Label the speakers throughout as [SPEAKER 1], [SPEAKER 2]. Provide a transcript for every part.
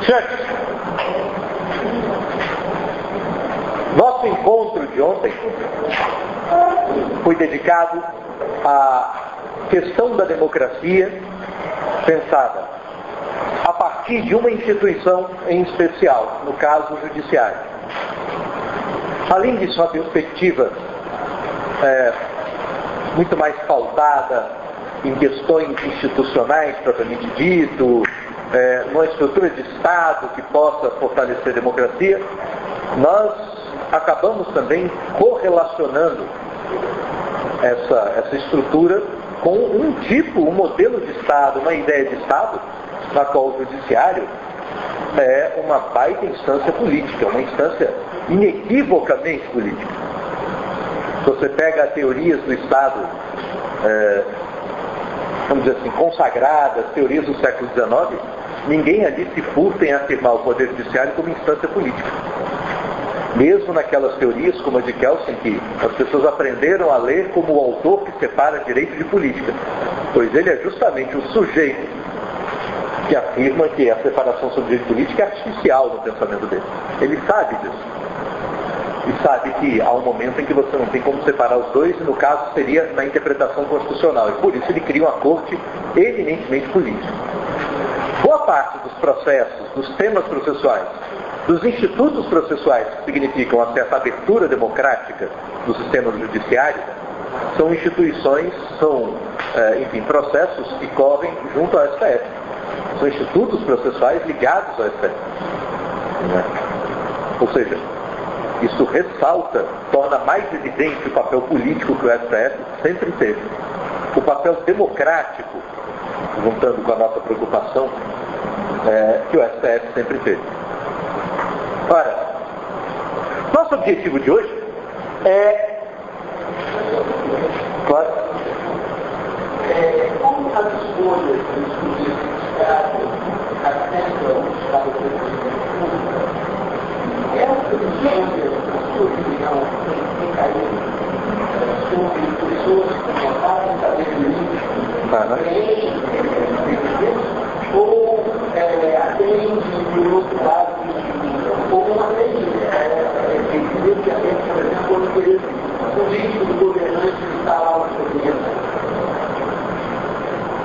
[SPEAKER 1] Gente, nosso encontro de ontem foi dedicado à questão da democracia pensada a partir de uma instituição em especial, no caso o judiciário. Além disso, uma perspectiva é, muito mais pautada em questões institucionais propriamente dito, é, numa estrutura de Estado que possa fortalecer a democracia, nós acabamos também correlacionando essa, essa estrutura com um tipo, um modelo de Estado, uma ideia de Estado, na qual o judiciário é uma baita instância política, uma instância inequivocamente política. Se você pega teorias do Estado, é, vamos dizer assim, consagradas, teorias do século XIX, ninguém ali se furta em afirmar o poder judiciário como instância política. Mesmo naquelas teorias como a de Kelsen, que as pessoas aprenderam a ler como o autor que separa direito de política, pois ele é justamente o sujeito que afirma que a separação sobre direito político é artificial no pensamento dele. Ele sabe disso. E sabe que há um momento em que você não tem como separar os dois, e no caso seria na interpretação constitucional. E por isso ele cria uma corte eminentemente política. Boa parte dos processos, dos temas processuais, dos institutos processuais que significam certa abertura democrática do sistema judiciário, são instituições, são, é, enfim, processos que correm junto ao STF. São institutos processuais ligados ao STF. Né? Ou seja, isso ressalta, torna mais evidente o papel político que o STF sempre teve. O papel democrático, juntando com a nossa preocupação, é, que o STF sempre teve. Ora, nosso objetivo de hoje é. Claro.
[SPEAKER 2] Como as escolhas dos judiciários afetam o Estado essas escolhas, na sua opinião, têm caído sobre pessoas que não fazem saber preenchem ou é, atende, por outro lado, como uma lei evidentemente, por exemplo, quando o político do governante lá no poder.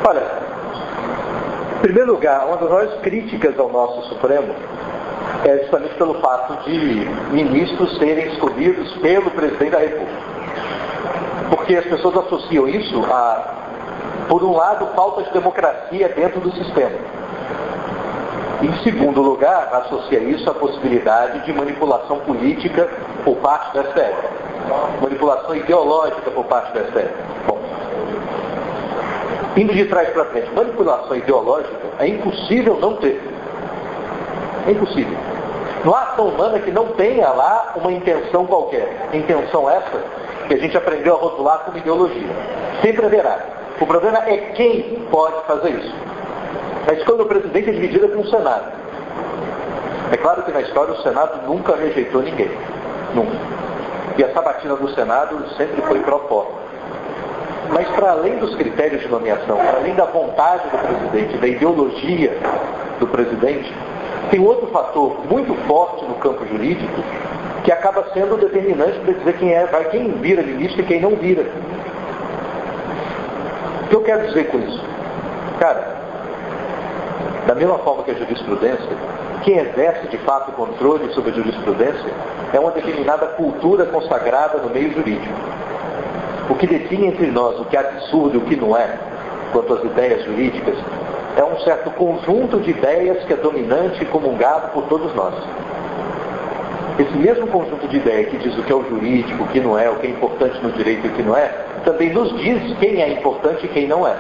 [SPEAKER 1] Olha, em primeiro lugar, uma das maiores críticas ao nosso Supremo é justamente pelo fato de ministros serem escolhidos pelo presidente da República. Porque as pessoas associam isso a, por um lado, falta de democracia dentro do sistema. Em segundo lugar, associa isso à possibilidade de manipulação política por parte do STF. Manipulação ideológica por parte do STF. Bom, indo de trás para frente, manipulação ideológica é impossível não ter. É impossível. Não há ação humana que não tenha lá uma intenção qualquer. Intenção essa que a gente aprendeu a rotular como ideologia. Sempre haverá. O problema é quem pode fazer isso. A escolha do presidente é dividida com o Senado. É claro que na história o Senado nunca rejeitou ninguém. Nunca. E a sabatina do Senado sempre foi proposta. Mas para além dos critérios de nomeação, para além da vontade do presidente, da ideologia do presidente, tem outro fator muito forte no campo jurídico que acaba sendo determinante para dizer quem é, vai quem vira ministro e quem não vira. O que eu quero dizer com isso? Cara, da mesma forma que a jurisprudência, quem exerce de fato o controle sobre a jurisprudência é uma determinada cultura consagrada no meio jurídico. O que define entre nós o que é absurdo e o que não é, quanto às ideias jurídicas, é um certo conjunto de ideias que é dominante e comungado por todos nós. Esse mesmo conjunto de ideias que diz o que é o jurídico, o que não é, o que é importante no direito e o que não é, também nos diz quem é importante e quem não é.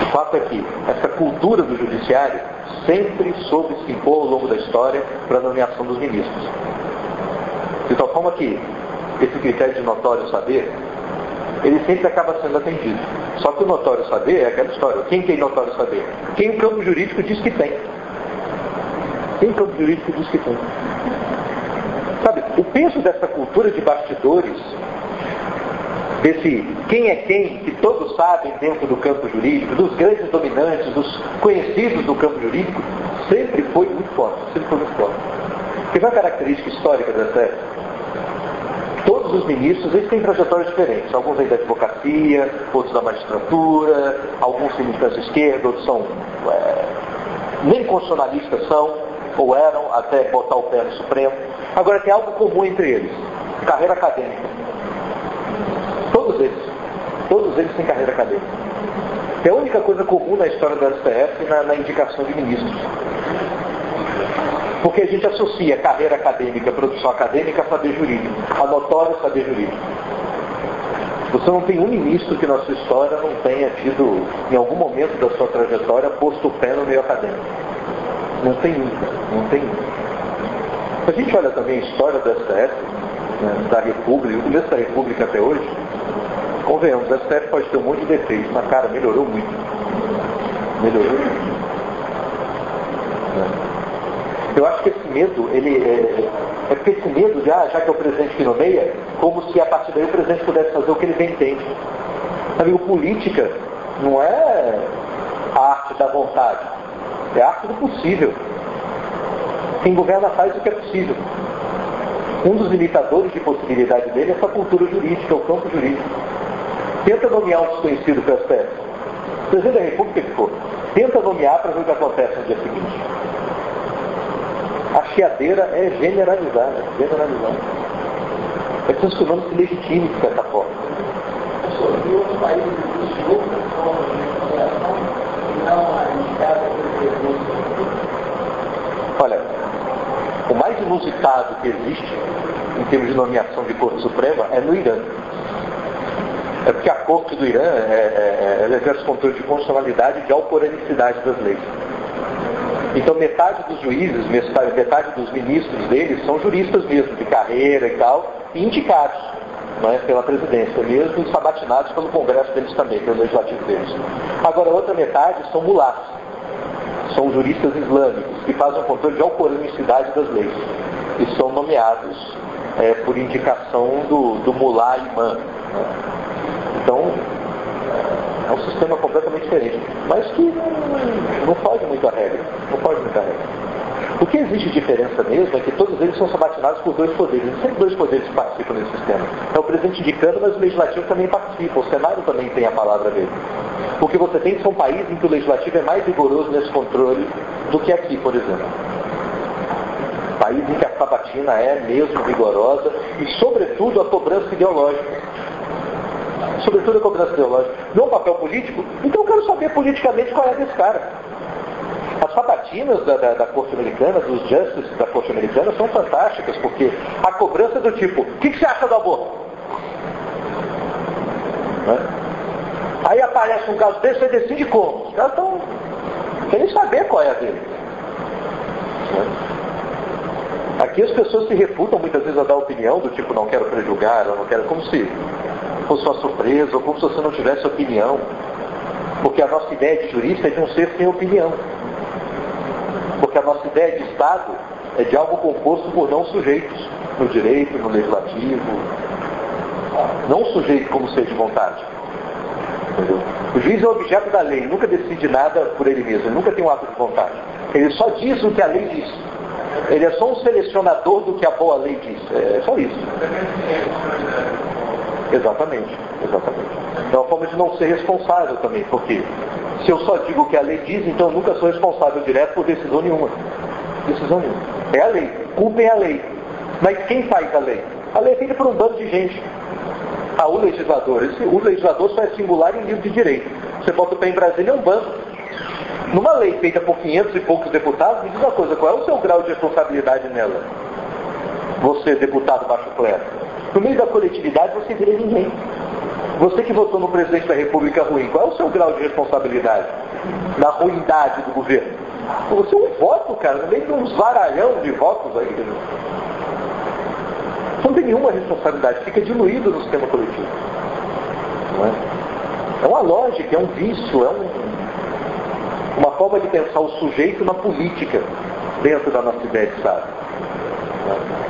[SPEAKER 1] O fato é que essa cultura do judiciário sempre soube se impor ao longo da história para a nomeação dos ministros. De tal forma que esse critério de notório saber, ele sempre acaba sendo atendido. Só que o notório saber é aquela história. Quem tem notório saber? Quem o campo jurídico diz que tem. O campo jurídico diz que tem. Sabe, o peso dessa cultura de bastidores desse quem é quem, que todos sabem dentro do campo jurídico, dos grandes dominantes, dos conhecidos do campo jurídico, sempre foi muito forte, sempre foi muito forte. Teve uma característica histórica dessa época. Todos os ministros, eles têm trajetórias diferentes. Alguns vêm da advocacia, outros da magistratura, alguns têm militância esquerda, outros são é, nem constitucionalistas são, ou eram, até botar o pé no Supremo. Agora tem algo comum entre eles, carreira acadêmica. Todos eles. Todos eles têm carreira acadêmica. É a única coisa comum na história do STF na, na indicação de ministros. Porque a gente associa carreira acadêmica, produção acadêmica a saber jurídico, a notório saber jurídico. Você não tem um ministro que na sua história não tenha tido, em algum momento da sua trajetória, posto o pé no meio acadêmico. Não tem um, não tem um. A gente olha também a história do STF, né, da República, o começo da República até hoje, convenhamos, o STF pode ter um monte de defeitos, mas cara, melhorou muito. Melhorou muito. Eu acho que esse medo, ele é, é porque esse medo, já, já que é o presidente que nomeia, como se a partir daí o presidente pudesse fazer o que ele bem entende. Amigo, política não é a arte da vontade, é a do possível. Quem governa faz o que é possível. Um dos limitadores de possibilidade dele é essa cultura jurídica, o campo jurídico. Tenta nomear um desconhecido para STF. O presidente da República ficou. Tenta nomear para ver o que acontece no dia seguinte. A chiadeira é generalizada, generalizada. É preciso que o nome se legitime de certa forma.
[SPEAKER 2] Outros países existem outras formas de negociação que não a indicada pelo presidente
[SPEAKER 1] Olha, o mais inusitado que existe em termos de nomeação de Corte Suprema é no Irã. É porque a Corte do Irã é, é, é, exerce controle de constitucionalidade e de alcoranicidade das leis. Então metade dos juízes, metade dos ministros deles são juristas mesmo, de carreira e tal, e indicados é, pela presidência mesmo, e sabatinados pelo Congresso deles também, pelo legislativo deles. Agora a outra metade são mulatos, são juristas islâmicos, que fazem o controle de alcoranicidade das leis, e são nomeados é, por indicação do, do mulá imã. Então, é um sistema completamente diferente, mas que não, não foge muito regra. Não foge muito a regra. O que existe diferença mesmo é que todos eles são sabatinados por dois poderes. Sempre dois poderes participam desse sistema. É o presidente indicando, mas o legislativo também participa. O Senado também tem a palavra dele. O que você tem são países em que o legislativo é mais rigoroso nesse controle do que aqui, por exemplo. País em que a sabatina é mesmo rigorosa e, sobretudo, a cobrança ideológica sobretudo a cobrança ideológica, não um papel político, então eu quero saber politicamente qual é desse cara. As sabatinas da, da, da, Corte Americana, dos justices da Corte Americana, são fantásticas, porque a cobrança é do tipo, o que, que você acha do aborto? Né? Aí aparece um caso desse, você decide como. Os caras estão querem saber qual é a dele. Né? Aqui as pessoas se refutam muitas vezes a dar opinião do tipo, não quero prejulgar, não quero, como se fosse uma surpresa, ou como se você não tivesse opinião. Porque a nossa ideia de jurista é de um ser sem opinião. Porque a nossa ideia de Estado é de algo composto por não sujeitos, no direito, no legislativo. Não sujeito como ser de vontade. Entendeu? O juiz é objeto da lei, nunca decide nada por ele mesmo, nunca tem um ato de vontade. Ele só diz o que a lei diz. Ele é só um selecionador do que a boa lei diz. É só isso. Exatamente, exatamente. É uma forma de não ser responsável também, porque se eu só digo o que a lei diz, então eu nunca sou responsável direto por decisão nenhuma. Decisão nenhuma. É a lei. Culpem a lei. Mas quem faz a lei? A lei é feita por um bando de gente. Ah, o legislador. Esse, o legislador só é singular em livro de direito. Você bota o pé em Brasília, é um bando. Numa lei feita por 500 e poucos deputados, me diz uma coisa, qual é o seu grau de responsabilidade nela? Você, deputado baixo clero. No meio da coletividade você vira ninguém. Você que votou no presidente da República ruim, qual é o seu grau de responsabilidade na ruindade do governo? Você é um voto, cara, no meio de um varalhão de votos aí. Você não tem nenhuma responsabilidade, fica diluído no sistema coletivo. É? é uma lógica, é um vício, é um, uma forma de pensar o sujeito na política dentro da nossa ideia de Estado.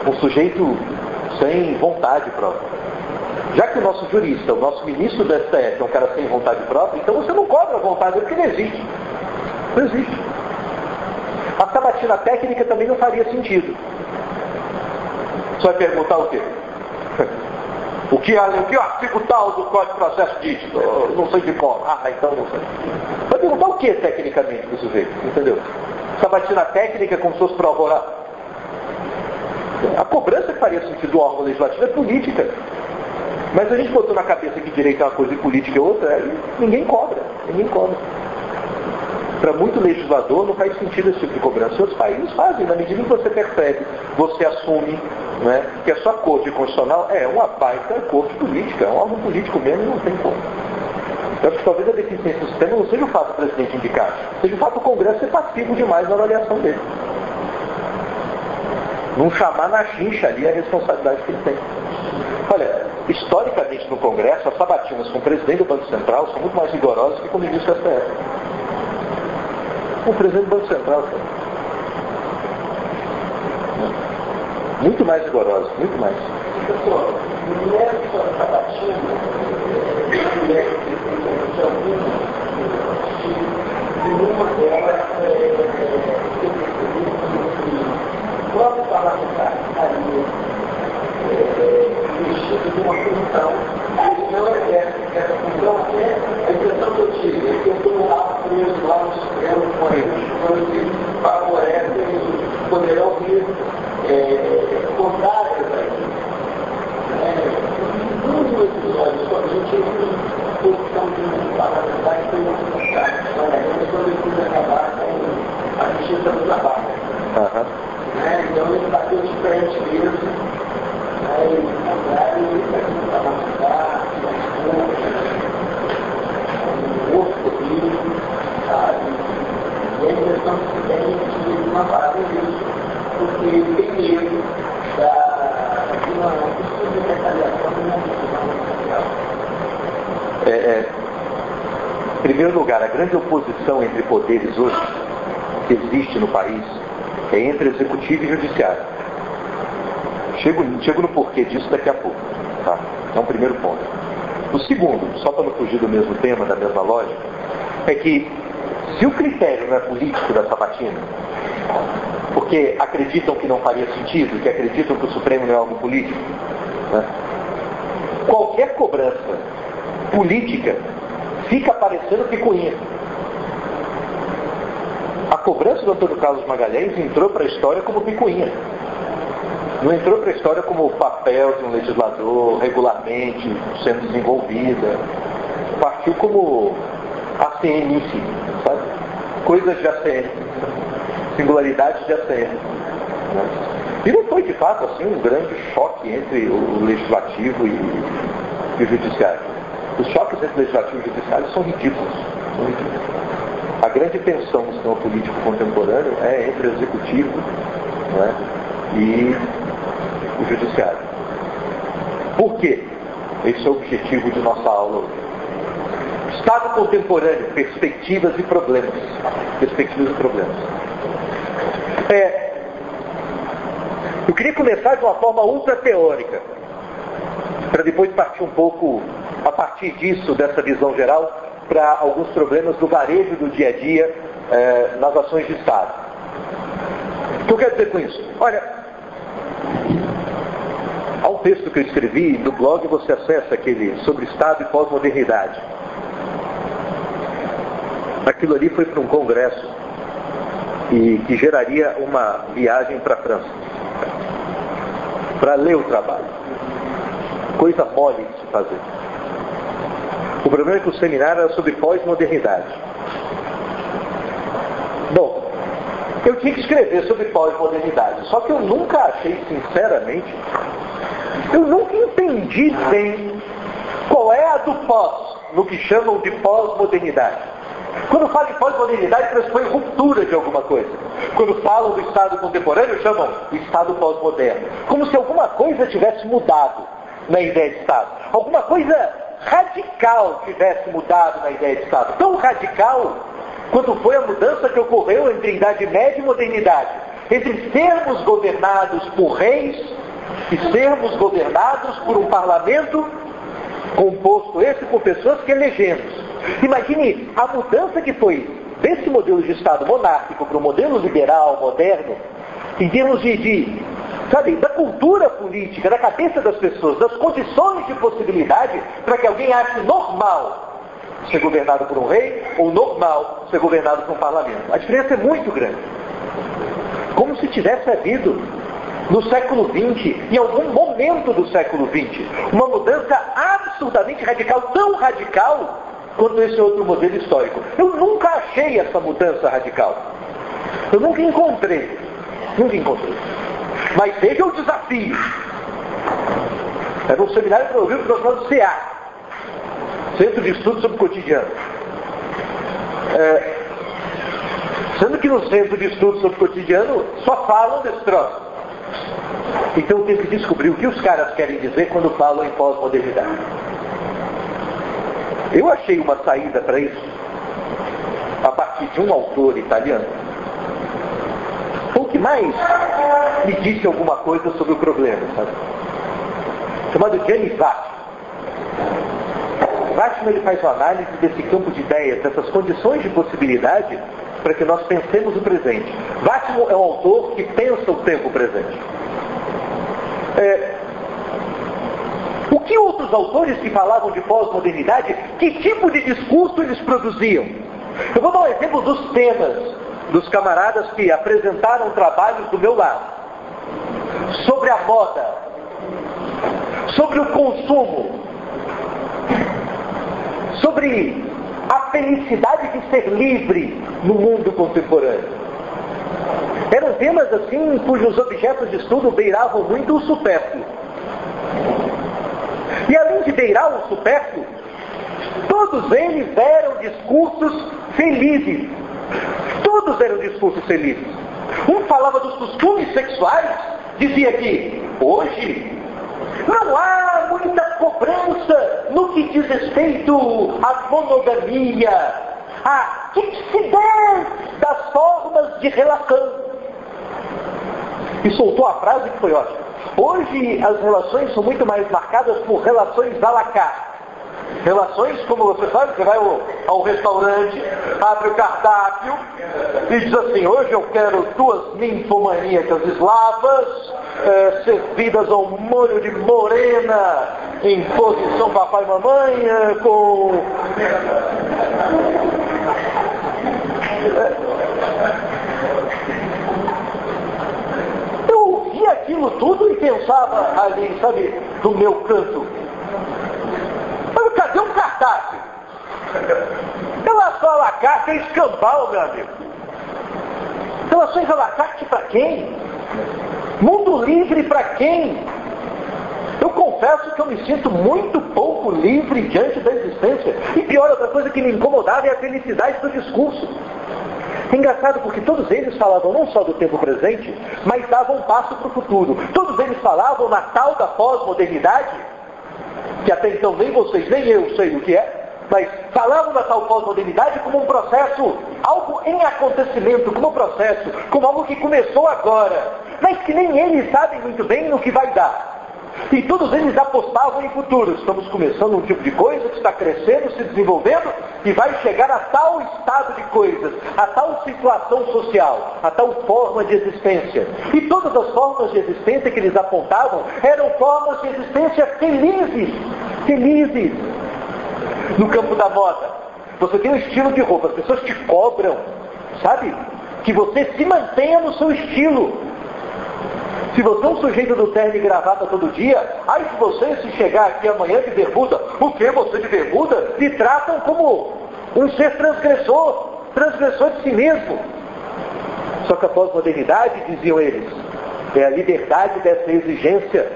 [SPEAKER 1] Um sujeito sem vontade própria. Já que o nosso jurista, o nosso ministro do STF é um cara sem vontade própria, então você não cobra a vontade dele, porque não existe. Não existe. A sabatina técnica também não faria sentido. Você vai perguntar o quê? O que, o que o artigo tal do Código de Processo diz? Eu não sei de qual. Ah, então não sei. Vai perguntar o que tecnicamente para o sujeito? Entendeu? Sabatina técnica como se fosse prova A cobrança que faria sentido do órgão legislativo é política. Mas a gente botou na cabeça que direito é uma coisa e política é outra, aí ninguém cobra. Ninguém cobra. Para muito legislador não faz sentido esse tipo de cobrança. Outros países fazem, na medida em que você percebe, você assume né, que a sua corte constitucional é uma baita corte política, é um órgão político mesmo, não tem como. Eu acho que talvez a deficiência do sistema não seja o fato do presidente indicar, seja o fato do Congresso ser passivo demais na avaliação dele. Não chamar na chincha ali a responsabilidade que ele tem. Olha, historicamente no Congresso, as sabatinas com o presidente do Banco Central são muito mais rigorosas que com o ministro do STF. Com o presidente do Banco Central, cara. Muito mais rigorosos, muito mais.
[SPEAKER 2] Nessa sabatina, delas é próprio parlamentar estaria vestido de uma função, ele não exerce essa função, até a impressão que eu tive é que eu estou lá preso lá no Supremo com as que favorecem e poderão vir é, contrárias a isso. É, muitos episódios somente em posição de parlamentar que tem muito contrário. Quando eu quis acabar com a justiça do trabalho. Né? Então ele bateu de frente mesmo. Aí, ao contrário, ele vai se parlamentar, um outro político, sabe? E a impressão que tem é que ele não faz isso, porque ele tem medo da, de uma possível retaliação na decisão social.
[SPEAKER 1] É, é, em primeiro lugar, a grande oposição entre poderes hoje que existe no país é entre executivo e judiciário. Chego, chego no porquê disso daqui a pouco. Tá? É um primeiro ponto. O segundo, só para não fugir do mesmo tema, da mesma lógica, é que se o critério não é político da sabatina, porque acreditam que não faria sentido, que acreditam que o Supremo não é algo político, né? qualquer cobrança política fica parecendo picuinha. A cobrança do Antônio Carlos Magalhães entrou para a história como picuinha. Não entrou para a história como o papel de um legislador regularmente sendo desenvolvida. Partiu como ACN em si, sabe? Coisas de ACN. Singularidades de ACN. E não foi de fato assim um grande choque entre o legislativo e, e o judiciário. Os choques entre legislativo e judiciário são ridículos. São ridículos. Grande tensão no sistema político contemporâneo é entre o executivo né, e o judiciário. Por quê? Esse é o objetivo de nossa aula hoje. Estado contemporâneo, perspectivas e problemas. Perspectivas e problemas. É, eu queria começar de uma forma ultra teórica, para depois partir um pouco, a partir disso, dessa visão geral, para alguns problemas do varejo do dia a dia eh, nas ações de Estado. O que eu quero dizer com isso? Olha, há um texto que eu escrevi no blog, você acessa aquele sobre Estado e pós-modernidade. Aquilo ali foi para um congresso e que geraria uma viagem para a França para ler o trabalho. Coisa mole de se fazer. O problema é que o seminário era sobre pós-modernidade. Bom, eu tinha que escrever sobre pós-modernidade, só que eu nunca achei, sinceramente, eu nunca entendi bem qual é a do pós, no que chamam de pós-modernidade. Quando falam em pós-modernidade, pressupõe ruptura de alguma coisa. Quando falam do Estado contemporâneo, chamam o Estado pós-moderno. Como se alguma coisa tivesse mudado na ideia de Estado. Alguma coisa radical tivesse mudado na ideia de Estado. Tão radical quanto foi a mudança que ocorreu entre Idade Média e Modernidade. Entre sermos governados por reis e sermos governados por um parlamento composto esse por pessoas que elegemos. Imagine a mudança que foi desse modelo de Estado monárquico para o modelo liberal, moderno, em termos de, de, sabe, da cultura política, da cabeça das pessoas, das condições de possibilidade para que alguém ache normal ser governado por um rei ou normal ser governado por um parlamento. A diferença é muito grande. Como se tivesse havido no século XX, em algum momento do século XX, uma mudança absolutamente radical, tão radical quanto esse outro modelo histórico. Eu nunca achei essa mudança radical. Eu nunca encontrei. Nunca encontrei. Mas veja o desafio. Era um seminário para ouvir o professor do CA, Centro de Estudos sobre o Cotidiano. É, sendo que no Centro de Estudos sobre o Cotidiano só falam desse troço. Então eu tenho que descobrir o que os caras querem dizer quando falam em pós-modernidade. Eu achei uma saída para isso a partir de um autor italiano. Que mais me disse alguma coisa sobre o problema, sabe? Chamado Gianni Vatti. Vatti ele faz uma análise desse campo de ideias, dessas condições de possibilidade para que nós pensemos o presente. Vátimo é um autor que pensa o tempo presente. É, o que outros autores que falavam de pós-modernidade, que tipo de discurso eles produziam? Eu vou dar um exemplo dos temas dos camaradas que apresentaram trabalhos do meu lado. Sobre a moda, sobre o consumo, sobre a felicidade de ser livre no mundo contemporâneo. Eram temas assim cujos objetos de estudo beiravam muito o supérfluo. E além de beirar o supérfluo, todos eles eram discursos felizes. Todos eram discursos felizes. Um falava dos costumes sexuais, dizia que hoje não há muita cobrança no que diz respeito à monogamia, à tipsidez das formas de relação. E soltou a frase que foi ótima. Hoje as relações são muito mais marcadas por relações à la carte. Relações, como você sabe, você vai ao, ao, restaurante, abre o cardápio e diz assim, hoje eu quero duas ninfomaníacas eslavas, eh, servidas ao molho de morena, em posição papai e mamãe, eh, com... Eu vi aquilo tudo e pensava ali, sabe, do meu canto, cadê um cartaz? Relação à la carte é escambau, meu amigo. Relações à la carte para quem? Mundo livre para quem? Eu confesso que eu me sinto muito pouco livre diante da existência. E pior, outra coisa que me incomodava é a felicidade do discurso. Engraçado porque todos eles falavam não só do tempo presente, mas davam um passo para o futuro. Todos eles falavam na tal da pós-modernidade que até então nem vocês, nem eu sei o que é, mas falavam da tal pós-modernidade como um processo, algo em acontecimento, como um processo, como algo que começou agora, mas que nem eles sabem muito bem no que vai dar. E todos eles apostavam em futuro. Estamos começando um tipo de coisa que está crescendo, se desenvolvendo e vai chegar a tal estado de coisas, a tal situação social, a tal forma de existência. E todas as formas de existência que eles apontavam eram formas de existência felizes, felizes. No campo da moda, você tem um estilo de roupa, as pessoas te cobram, sabe? Que você se mantenha no seu estilo. Se você é um sujeito do terno e gravata todo dia, aí se você se chegar aqui amanhã de bermuda, o que você de bermuda? Me tratam como um ser transgressor, transgressor de si mesmo. Só que a pós-modernidade, diziam eles, é a liberdade dessa exigência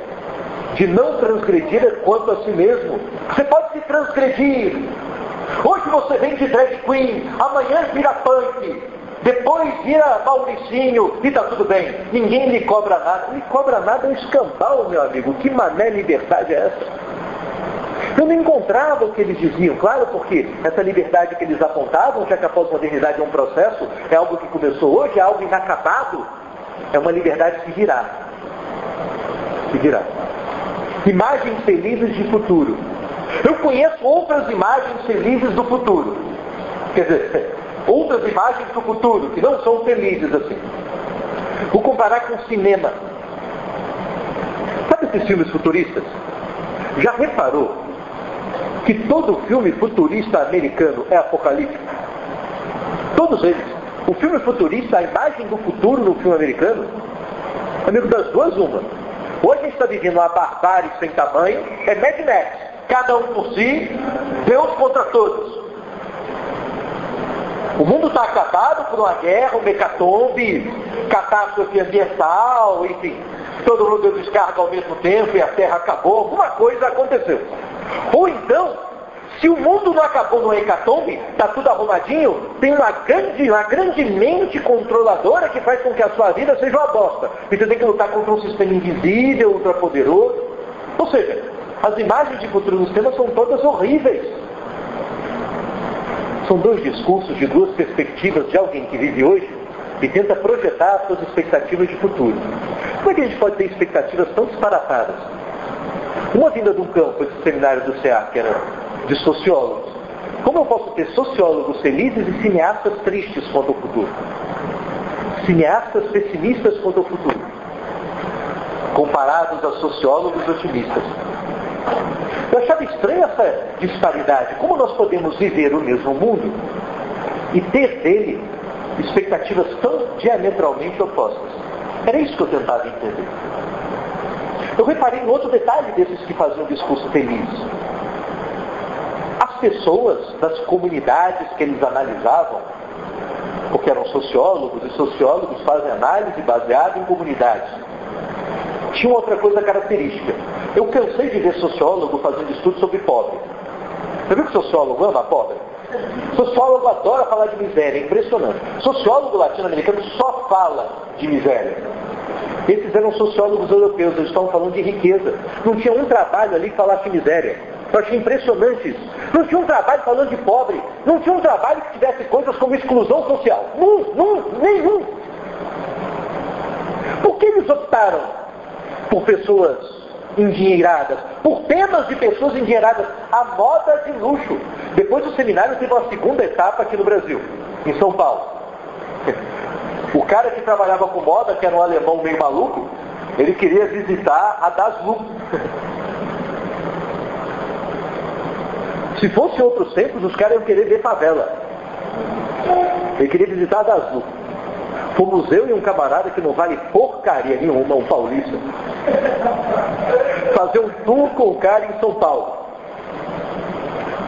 [SPEAKER 1] de não transgredir quanto a si mesmo. Você pode se transgredir. Hoje você vem de drag queen, amanhã vira punk, depois vira Mauricinho e está tudo bem. Ninguém lhe cobra nada. Lhe cobra nada é um escambau, meu amigo. Que mané liberdade é essa? Eu não encontrava o que eles diziam, claro, porque essa liberdade que eles apontavam, já que a pós-modernidade é um processo, é algo que começou hoje, é algo inacabado, é uma liberdade que virá. Que virá. Imagens felizes de futuro. Eu conheço outras imagens felizes do futuro. Quer dizer, outras imagens do futuro que não são felizes assim. Vou comparar com o cinema. Sabe esses filmes futuristas? Já reparou que todo filme futurista americano é apocalíptico? Todos eles. O filme futurista, a imagem do futuro no filme americano, amigo das duas, uma. Hoje a gente está vivendo uma barbárie sem tamanho, é Mad Max. Cada um por si, Deus contra todos. O mundo está acabado por uma guerra, um mecatombe, catástrofe ambiental, enfim. Todo mundo descarga ao mesmo tempo e a Terra acabou. Alguma coisa aconteceu. Ou então, se o mundo não acabou no hecatombe, está tudo arrumadinho, tem uma grande, uma grande mente controladora que faz com que a sua vida seja uma bosta. E você tem que lutar contra um sistema invisível, ultrapoderoso. Ou seja, as imagens de futuro no sistema são todas horríveis. São dois discursos de duas perspectivas de alguém que vive hoje e tenta projetar suas expectativas de futuro. Como é que a gente pode ter expectativas tão disparatadas? Uma vinda de um campo, esse seminário do CEA, que era de sociólogos. Como eu posso ter sociólogos felizes e cineastas tristes quanto ao futuro? Cineastas pessimistas quanto ao futuro, comparados a sociólogos otimistas. Achava estranha essa disparidade. Como nós podemos viver o mesmo mundo e ter dele expectativas tão diametralmente opostas? Era isso que eu tentava entender. Eu reparei em outro detalhe desses que faziam um discurso feliz. As pessoas das comunidades que eles analisavam, porque eram sociólogos, e sociólogos fazem análise baseada em comunidades, tinha outra coisa característica. Eu cansei de ver sociólogo fazendo estudo sobre pobre. Você viu que sociólogo ama pobre? Sociólogo adora falar de miséria, é impressionante. Sociólogo latino-americano só fala de miséria. Esses eram sociólogos europeus, eles estavam falando de riqueza. Não tinha um trabalho ali que falasse de miséria. Eu achei impressionante isso. Não tinha um trabalho falando de pobre. Não tinha um trabalho que tivesse coisas como exclusão social. Num, nenhum. Por que eles optaram por pessoas endinheiradas, por temas de pessoas endinheiradas, a moda de luxo. Depois do seminário teve uma segunda etapa aqui no Brasil, em São Paulo. O cara que trabalhava com moda, que era um alemão meio maluco, ele queria visitar a Daslu. Se fosse outros tempos, os caras iam querer ver favela. Ele queria visitar a Daslu. Fomos eu e um camarada que não vale porcaria nenhuma, um paulista. Fazer um tour com o cara em São Paulo.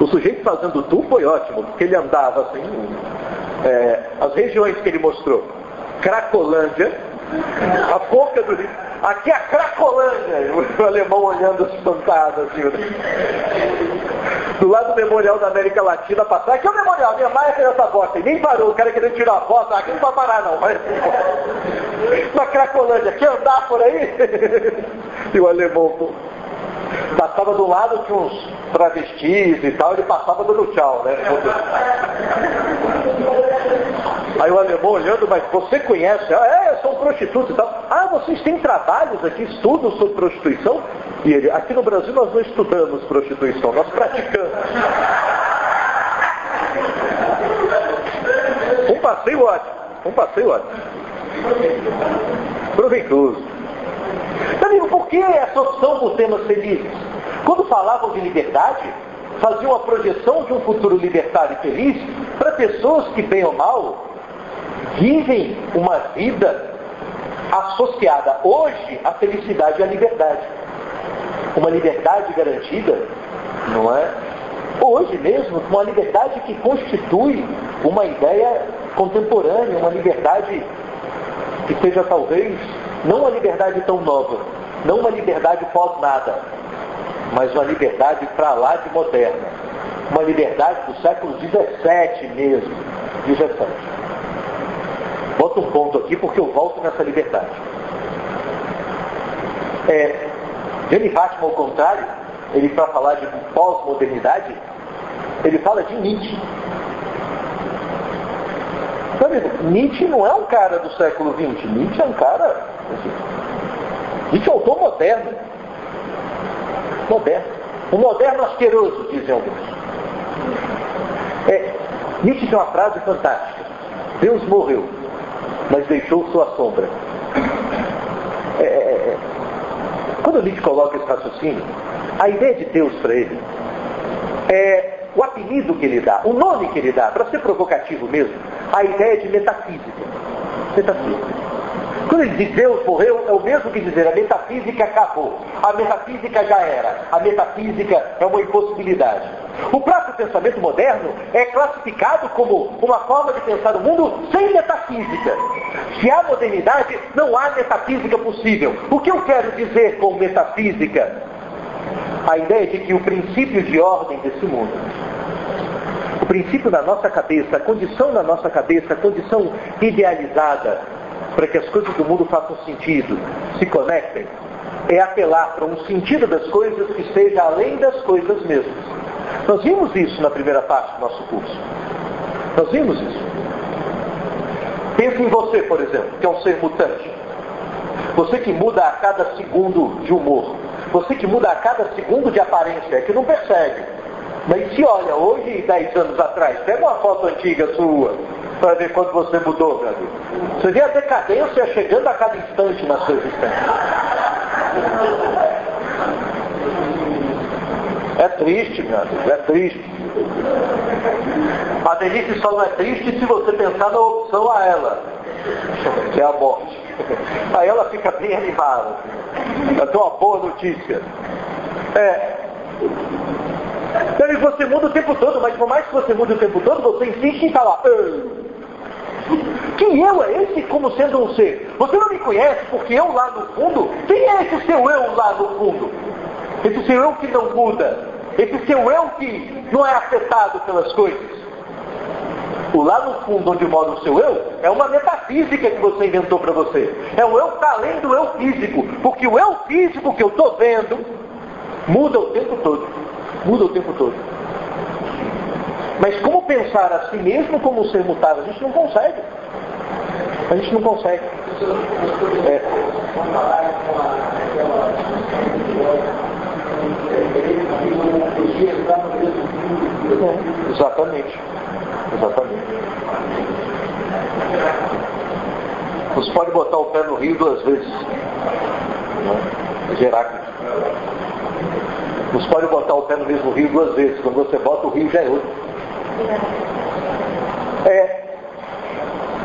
[SPEAKER 1] O sujeito fazendo o tour foi ótimo, porque ele andava assim, é, as regiões que ele mostrou. Cracolândia, a boca do Rio. Aqui é a Cracolândia, o alemão olhando espantado assim. Do lado do Memorial da América Latina passar, aqui é o Memorial, minha mãe fez essa bosta, e nem parou, o cara querendo tirar a foto, aqui não vai parar não, mas uma Cracolândia, quer andar por aí? e o alemão passava do lado, tinha uns travestis e tal, ele passava dando tchau, né? Aí o alemão olhando, mas você conhece? Ah, é, um prostituto e tal. Ah, vocês têm trabalhos aqui, estudam sobre prostituição? E ele, aqui no Brasil nós não estudamos prostituição, nós praticamos. Um passeio ótimo, um passeio ótimo. Proveitoso. Amigo, por que essa opção por temas felizes? Quando falavam de liberdade, faziam a projeção de um futuro libertário e feliz para pessoas que, bem ou mal, vivem uma vida associada hoje à felicidade e à liberdade. Uma liberdade garantida, não é? Hoje mesmo, uma liberdade que constitui uma ideia contemporânea, uma liberdade que seja talvez não uma liberdade tão nova, não uma liberdade pós-nada, mas uma liberdade para lá de moderna. Uma liberdade do século XVII mesmo. XVII. Bota um ponto aqui porque eu volto nessa liberdade. É, Jenny Fátima, ao contrário, ele para falar de pós-modernidade, ele fala de Nietzsche. Nietzsche não é um cara do século XX, Nietzsche é um cara. Assim, Nietzsche é um autor moderno. Moderno. Um moderno asqueroso, dizem alguns. É, Nietzsche tem uma frase fantástica. Deus morreu, mas deixou sua sombra. É, é, é. quando Nietzsche coloca esse raciocínio, a ideia de Deus para ele é o apelido que ele dá, o nome que ele dá, para ser provocativo mesmo, a ideia de metafísica. Metafísica. Quando ele diz Deus morreu, é o mesmo que dizer a metafísica acabou. A metafísica já era. A metafísica é uma impossibilidade. O próprio pensamento moderno é classificado como uma forma de pensar o mundo sem metafísica. Se há modernidade, não há metafísica possível. O que eu quero dizer com metafísica? A ideia de que o princípio de ordem desse mundo o princípio da nossa cabeça, a condição da nossa cabeça, a condição idealizada para que as coisas do mundo façam sentido, se conectem, é apelar para um sentido das coisas que esteja além das coisas mesmas. Nós vimos isso na primeira parte do nosso curso. Nós vimos isso. Pense em você, por exemplo, que é um ser mutante. Você que muda a cada segundo de humor. Você que muda a cada segundo de aparência, é que não percebe. Mas se olha hoje e dez anos atrás, pega uma foto antiga sua, para ver quando você mudou, meu amigo. Você vê a decadência chegando a cada instante na sua existência. É triste, meu amigo, é triste. A delícia só não é triste se você pensar na opção a ela, que é a morte. Aí ela fica bem animada. Eu tenho uma boa notícia. É. Então, você muda o tempo todo, mas por mais que você mude o tempo todo, você insiste em falar. Que eu é esse como sendo um ser? Você não me conhece porque eu lá no fundo? Quem é esse seu eu lá no fundo? Esse seu eu que não muda? Esse seu eu que não é afetado pelas coisas? O lá no fundo onde mora o seu eu é uma metafísica que você inventou para você. É o eu que está além do eu físico. Porque o eu físico que eu estou vendo muda o tempo todo. Muda o tempo todo. Mas como pensar a si mesmo como um ser mutável? A gente não consegue. A gente não consegue. É. É, exatamente. Exatamente. Você pode botar o pé no rio duas vezes. Né? Heráclito. Você pode botar o pé no mesmo rio duas vezes. Quando você bota o rio já é outro. É,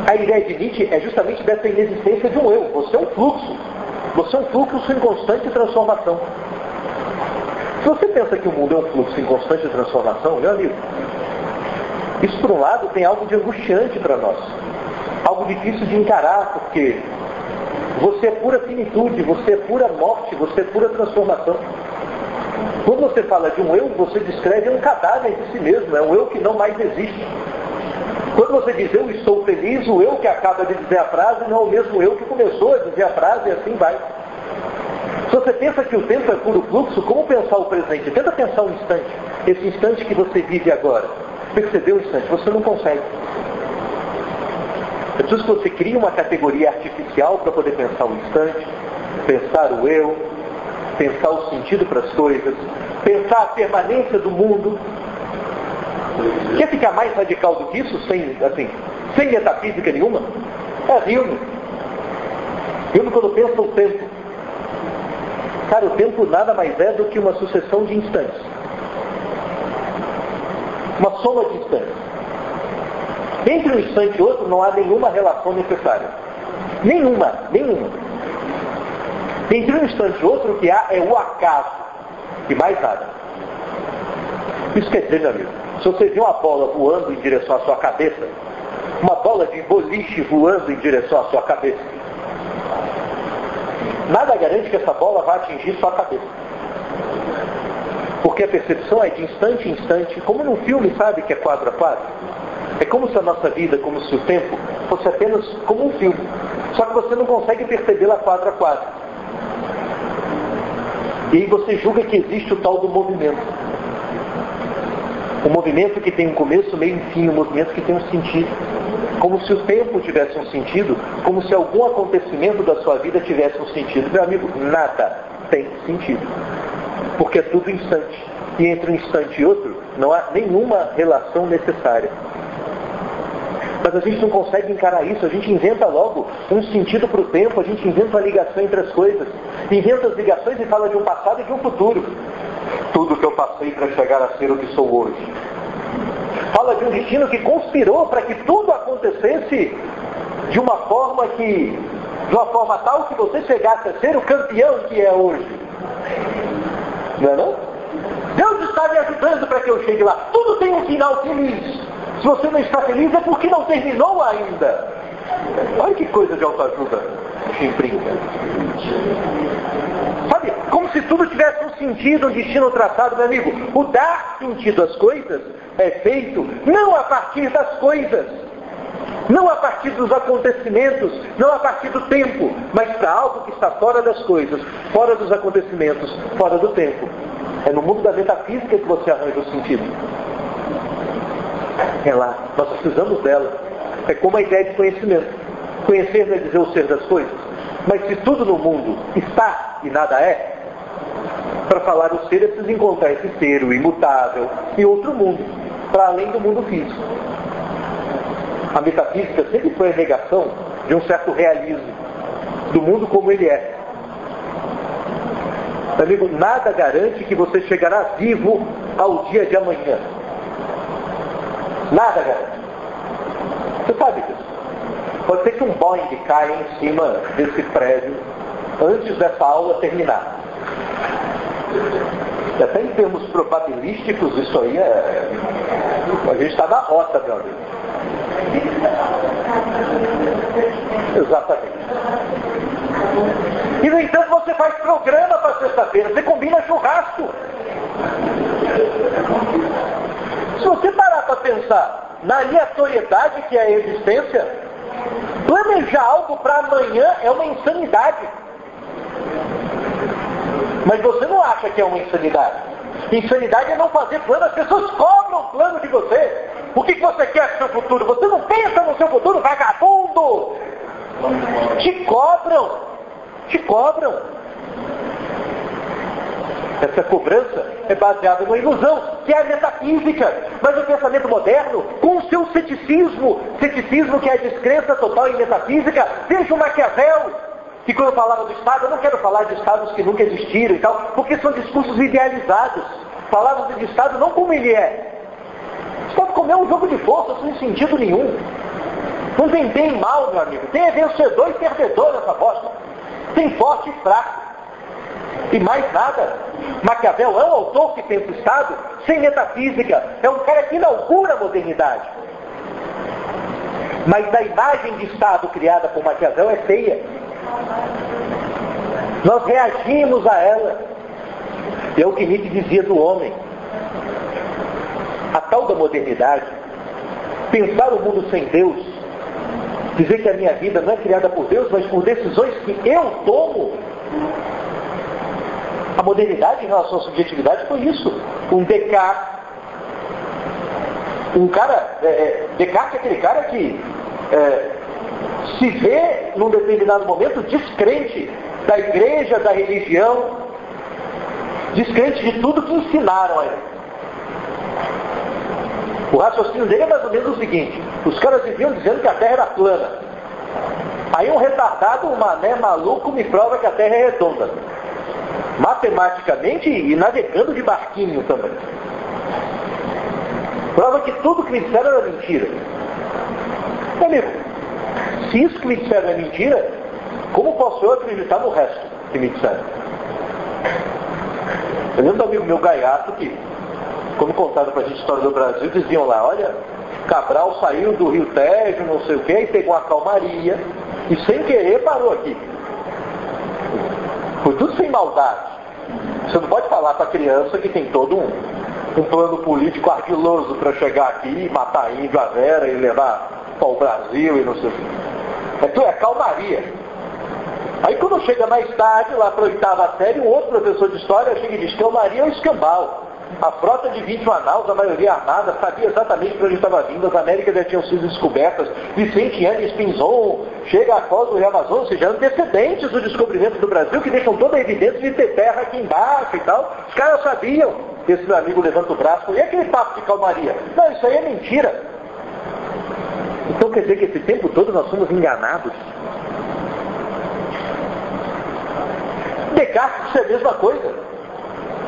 [SPEAKER 1] a ideia de Nietzsche é justamente dessa inexistência de um eu. Você é um fluxo. Você é um fluxo em constante transformação. Se você pensa que o mundo é um fluxo em constante transformação, meu amigo, isso por um lado tem algo de angustiante para nós. Algo difícil de encarar, porque você é pura finitude, você é pura morte, você é pura transformação. Quando você fala de um eu, você descreve um cadáver de si mesmo, é um eu que não mais existe. Quando você diz eu estou feliz, o eu que acaba de dizer a frase não é o mesmo eu que começou a dizer a frase e assim vai. Se você pensa que o tempo é puro fluxo, como pensar o presente? Tenta pensar um instante. Esse instante que você vive agora. Percebeu instante? Você não consegue. É preciso que você crie uma categoria artificial para poder pensar o instante, pensar o eu, pensar o sentido para as coisas, pensar a permanência do mundo. Quer ficar mais radical do que isso, sem, assim, sem metafísica nenhuma? É Hilme. Hilme quando pensa o tempo. Cara, o tempo nada mais é do que uma sucessão de instantes. Uma soma de instantes. Entre um instante e outro não há nenhuma relação necessária. Nenhuma, nenhuma. Entre um instante e outro, o que há é o acaso. E mais nada. Isso quer dizer, meu amigo, se você vê uma bola voando em direção à sua cabeça, uma bola de boliche voando em direção à sua cabeça, nada garante que essa bola vá atingir sua cabeça. Porque a percepção é de instante em instante, como num filme, sabe, que é quadro a quadro. É como se a nossa vida, como se o tempo, fosse apenas como um filme. Só que você não consegue percebê-la quadro a quadro. E aí você julga que existe o tal do movimento. O movimento que tem um começo, meio e fim, um movimento que tem um sentido. Como se o tempo tivesse um sentido, como se algum acontecimento da sua vida tivesse um sentido. Meu amigo, nada tem sentido. Porque é tudo instante. E entre um instante e outro não há nenhuma relação necessária. Mas a gente não consegue encarar isso, a gente inventa logo um sentido para o tempo, a gente inventa a ligação entre as coisas. Inventa as ligações e fala de um passado e de um futuro. Tudo que eu passei para chegar a ser o que sou hoje. Fala de um destino que conspirou para que tudo acontecesse de uma forma que, de uma forma tal que você chegasse a ser o campeão que é hoje. Não é não? Deus está me ajudando para que eu chegue lá. Tudo tem um final feliz. Se você não está feliz é porque não terminou ainda. Olha que coisa de autoajuda chimprinca. Sabe, como se tudo tivesse um sentido, um destino traçado, meu amigo. O dar sentido às coisas é feito não a partir das coisas, não a partir dos acontecimentos, não a partir do tempo, mas para algo que está fora das coisas, fora dos acontecimentos, fora do tempo. É no mundo da metafísica que você arranja o sentido. É lá, nós precisamos dela. É como a ideia de conhecimento. Conhecer não é dizer o ser das coisas. Mas se tudo no mundo está e nada é, para falar o ser é preciso encontrar esse ser, o imutável, em outro mundo, para além do mundo físico. A metafísica sempre foi a negação de um certo realismo, do mundo como ele é. Amigo, nada garante que você chegará vivo ao dia de amanhã. Nada garante. Você sabe disso. Pode ser que um Boeing caia em cima desse prédio antes dessa aula terminar. E até em termos probabilísticos, isso aí é. A gente está na rota, meu amigo. Exatamente. E no entanto você faz programa para sexta-feira, você combina churrasco. Se você parar para pensar na aleatoriedade que é a existência, planejar algo para amanhã é uma insanidade. Mas você não acha que é uma insanidade. Insanidade é não fazer plano, as pessoas cobram plano de você. O que você quer no seu futuro? Você não pensa no seu futuro, vagabundo! Te cobram, te cobram. Essa cobrança é baseada numa ilusão, que é a metafísica. Mas o pensamento moderno, com o seu ceticismo, ceticismo que é a descrença total em metafísica, veja o Maquiavel, que quando falava do Estado, eu não quero falar de Estados que nunca existiram e tal, porque são discursos idealizados. Falava de Estado não como ele é. O Estado como é um jogo de força, sem sentido nenhum. Não tem bem mal, meu amigo. Tem vencedor e perdedor nessa bosta. Tem forte e fraco. E mais nada. Maquiavel é um autor que pensa o Estado sem metafísica. É um cara que inaugura a modernidade. Mas a imagem de Estado criada por Maquiavel é feia. Nós reagimos a ela. É o que Nietzsche dizia do homem. A tal da modernidade, pensar o mundo sem Deus, dizer que a minha vida não é criada por Deus, mas por decisões que eu tomo. A modernidade em relação à subjetividade foi isso. Um Descartes. Um cara, é, é Descartes é aquele cara que é, se vê, num determinado momento, descrente da igreja, da religião, descrente de tudo que ensinaram a ele. O raciocínio dele é mais ou menos o seguinte: os caras viviam dizendo que a Terra era plana. Aí um retardado, um mané maluco, me prova que a Terra é redonda. Matematicamente e navegando de barquinho também. Prova que tudo que me disseram era mentira. Amigo, se isso que me disseram é mentira, como posso eu acreditar no resto que me disseram? Eu lembro do amigo meu gaiato que, quando contaram para a gente a história do Brasil, diziam lá, olha, Cabral saiu do Rio Tejo, não sei o quê, e pegou uma calmaria, e sem querer parou aqui. Foi tudo sem maldade. Você não pode falar para a criança que tem todo um, um plano político ardiloso para chegar aqui matar índio a vera e levar para o Brasil e não sei o quê. É, tu é calmaria. Aí quando chega mais tarde, lá para a oitava série, um outro professor de história chega e diz calmaria é o escambau. A frota de 20 Manaus, a maioria armada, sabia exatamente para onde estava vindo, as Américas já tinham sido descobertas. Vicente Anes Pinzon chega a Foz do Rio Amazonas, ou seja, antecedentes do descobrimento do Brasil, que deixam toda a evidência de ter terra aqui embaixo e tal. Os caras sabiam. Esse meu amigo levanta o braço, e aquele papo de calmaria? Não, isso aí é mentira. Então quer dizer que esse tempo todo nós somos enganados. Descartes disse a mesma coisa.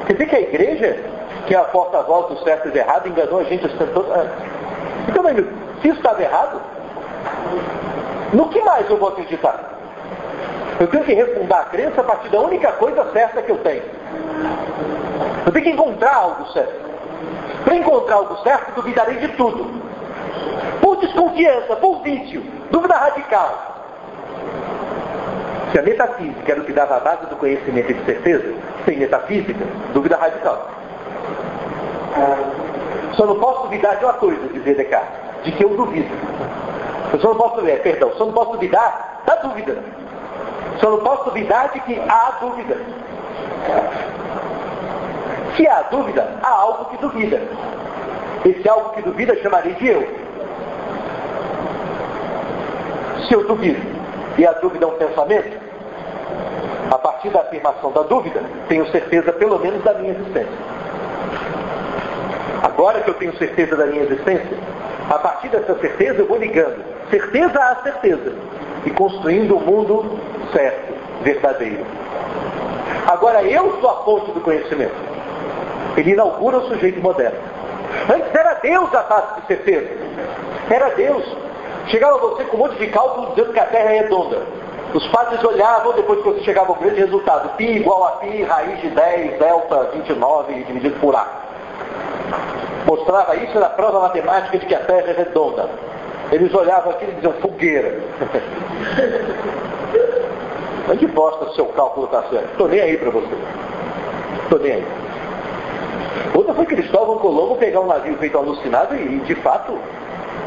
[SPEAKER 1] Quer dizer que a igreja, que é a porta-voz do certo e do errado, enganou a gente todo. Ah, então, meu amigo, se isso estava errado, no que mais eu vou acreditar? Eu tenho que refundar a crença a partir da única coisa certa que eu tenho. Eu tenho que encontrar algo certo. Para encontrar algo certo, duvidarei de tudo. Por desconfiança, por vício, dúvida radical. Se a metafísica era o que dava a base do conhecimento e de certeza, sem metafísica, dúvida radical. Só não posso duvidar de uma coisa, dizia Descartes, de que eu duvido. Eu só não posso, é, perdão, só não posso duvidar da dúvida. Só não posso duvidar de que há dúvida. Se há dúvida, há algo que duvida. Esse algo que duvida chamarei de eu. Se eu duvido, e a dúvida é um pensamento, a partir da afirmação da dúvida, tenho certeza pelo menos da minha existência. Agora que eu tenho certeza da minha existência, a partir dessa certeza eu vou ligando certeza a certeza e construindo o um mundo certo, verdadeiro. Agora eu sou a fonte do conhecimento. Ele inaugura o sujeito moderno. Antes era Deus a base de certeza. Era Deus. Chegava você com um monte de cálculo dizendo que a Terra é redonda. Os padres olhavam depois que você chegava ao grande resultado. Pi igual a pi, raiz de 10, delta 29 dividido por A. Mostrava isso na prova matemática de que a Terra é redonda. Eles olhavam aqui e diziam fogueira. Onde posta seu cálculo está certo? Estou nem aí para você. Estou nem aí. Outra foi Cristóvão Colombo pegar um navio feito alucinado e, de fato,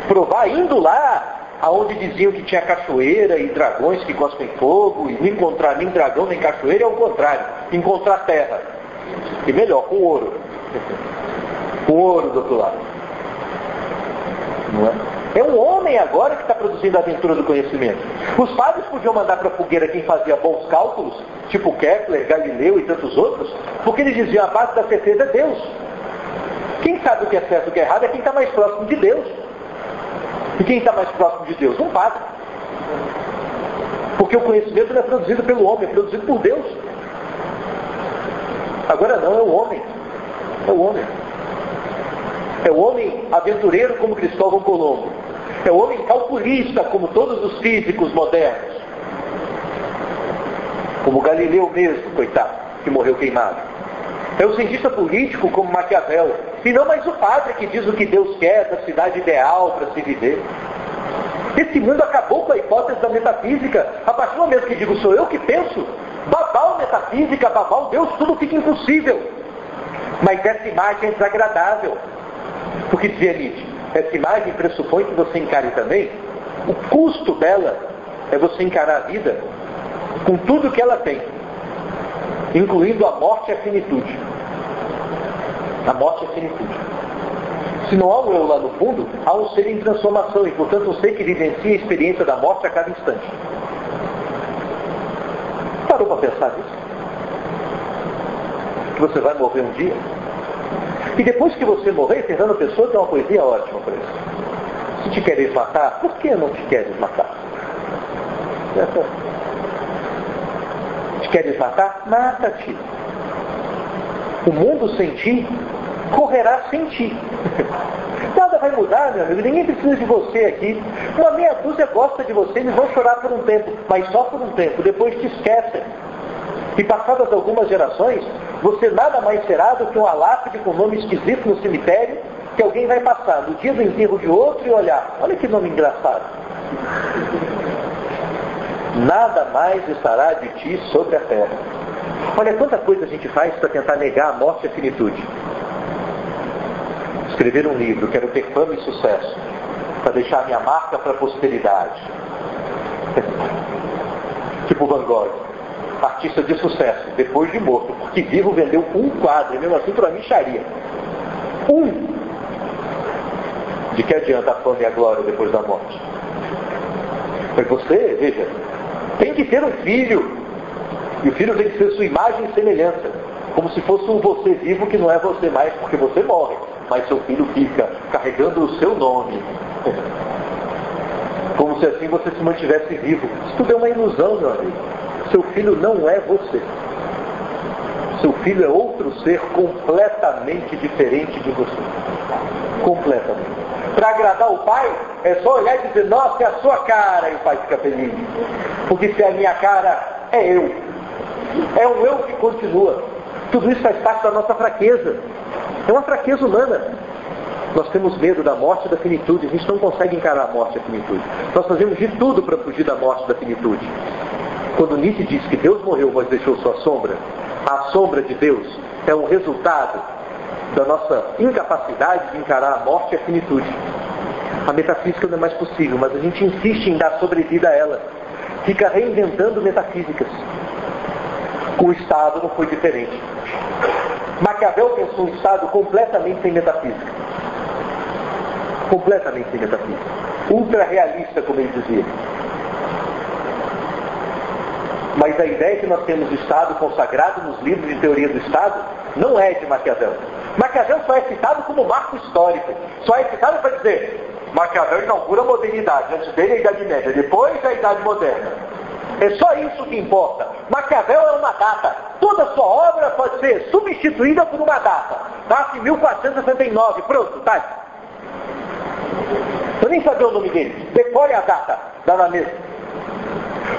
[SPEAKER 1] provar indo lá aonde diziam que tinha cachoeira e dragões que cospem fogo, e não encontrar nem dragão nem cachoeira, é o contrário, encontrar terra. E melhor, com ouro. com ouro do outro lado. Não é? É um homem agora que está produzindo a aventura do conhecimento. Os padres podiam mandar para a fogueira quem fazia bons cálculos, tipo Kepler, Galileu e tantos outros, porque eles diziam a base da certeza é Deus. Quem sabe o que é certo e o que é errado é quem está mais próximo de Deus. E quem está mais próximo de Deus? Um padre. Porque o conhecimento não é produzido pelo homem, é produzido por Deus. Agora não, é o homem. É o homem. É o homem aventureiro como Cristóvão Colombo. É o homem calculista como todos os físicos modernos. Como Galileu mesmo, coitado, que morreu queimado. É o cientista político como Maquiavel. E não mais o padre que diz o que Deus quer da cidade ideal para se viver. Esse mundo acabou com a hipótese da metafísica. A partir do momento que digo sou eu que penso, babau metafísica, babau Deus, tudo fica impossível. Mas essa imagem é desagradável. Porque dizia Nietzsche, essa imagem pressupõe que você encare também o custo dela é você encarar a vida com tudo que ela tem, incluindo a morte e a finitude. A morte e a finitude. Se não há um eu lá no fundo, há um ser em transformação e, portanto, um ser que vivencia a experiência da morte a cada instante. Parou para pensar nisso? Que você vai morrer um dia? E depois que você morrer, Fernando Pessoa tem uma poesia ótima para isso. Se te queres matar, por que não te queres matar? Te queres matar? Mata-te. O mundo sem ti correrá sem ti. Nada vai mudar, meu amigo. Ninguém precisa de você aqui. Uma meia dúzia gosta de você, eles vão chorar por um tempo, mas só por um tempo. Depois te esquecem. E passadas algumas gerações, você nada mais será do que uma lápide com nome esquisito no cemitério, que alguém vai passar no dia do enterro de outro e olhar, olha que nome engraçado. Nada mais estará de ti sobre a terra. Olha quanta coisa a gente faz para tentar negar a morte e a finitude. Escrever um livro, quero ter fama e sucesso, para deixar minha marca para a posteridade. tipo Van Gogh. artista de sucesso, depois de morto, porque vivo vendeu um quadro, mesmo assim para mim charia. Um. De que adianta a fama e a glória depois da morte? Mas você, veja, tem que ter um filho. E o filho tem que ser sua imagem e semelhança. Como se fosse um você vivo que não é você mais, porque você morre. Mas seu filho fica carregando o seu nome. Como se assim você se mantivesse vivo. Isso tudo é uma ilusão, meu amigo. Seu filho não é você. Seu filho é outro ser completamente diferente de você. Completamente. Para agradar o pai, é só olhar e dizer, nossa, é a sua cara, e o pai fica feliz. Porque se é a minha cara, é eu. É um eu que continua. Tudo isso faz parte da nossa fraqueza. É uma fraqueza humana. Nós temos medo da morte e da finitude. A gente não consegue encarar a morte e a finitude. Nós fazemos de tudo para fugir da morte e da finitude. Quando Nietzsche diz que Deus morreu, mas deixou sua sombra, a sombra de Deus é um resultado da nossa incapacidade de encarar a morte e a finitude. A metafísica não é mais possível, mas a gente insiste em dar sobrevida a ela. Fica reinventando metafísicas. O Estado não foi diferente. Maquiavel pensou um Estado completamente sem metafísica. Completamente sem metafísica. Ultra realista, como ele dizia. Mas a ideia que nós temos do Estado consagrado nos livros de teoria do Estado não é de Maquiavel. Maquiavel só é citado como marco histórico. Só é citado para dizer, Maquiavel inaugura a modernidade. Antes dele a Idade Média, depois a Idade Moderna. É só isso que importa. Maquiavel é uma data. Toda sua obra pode ser substituída por uma data. Nasce em 1469. Pronto, tá. Eu nem sabia o nome dele. Decore a data. Dá na mesa.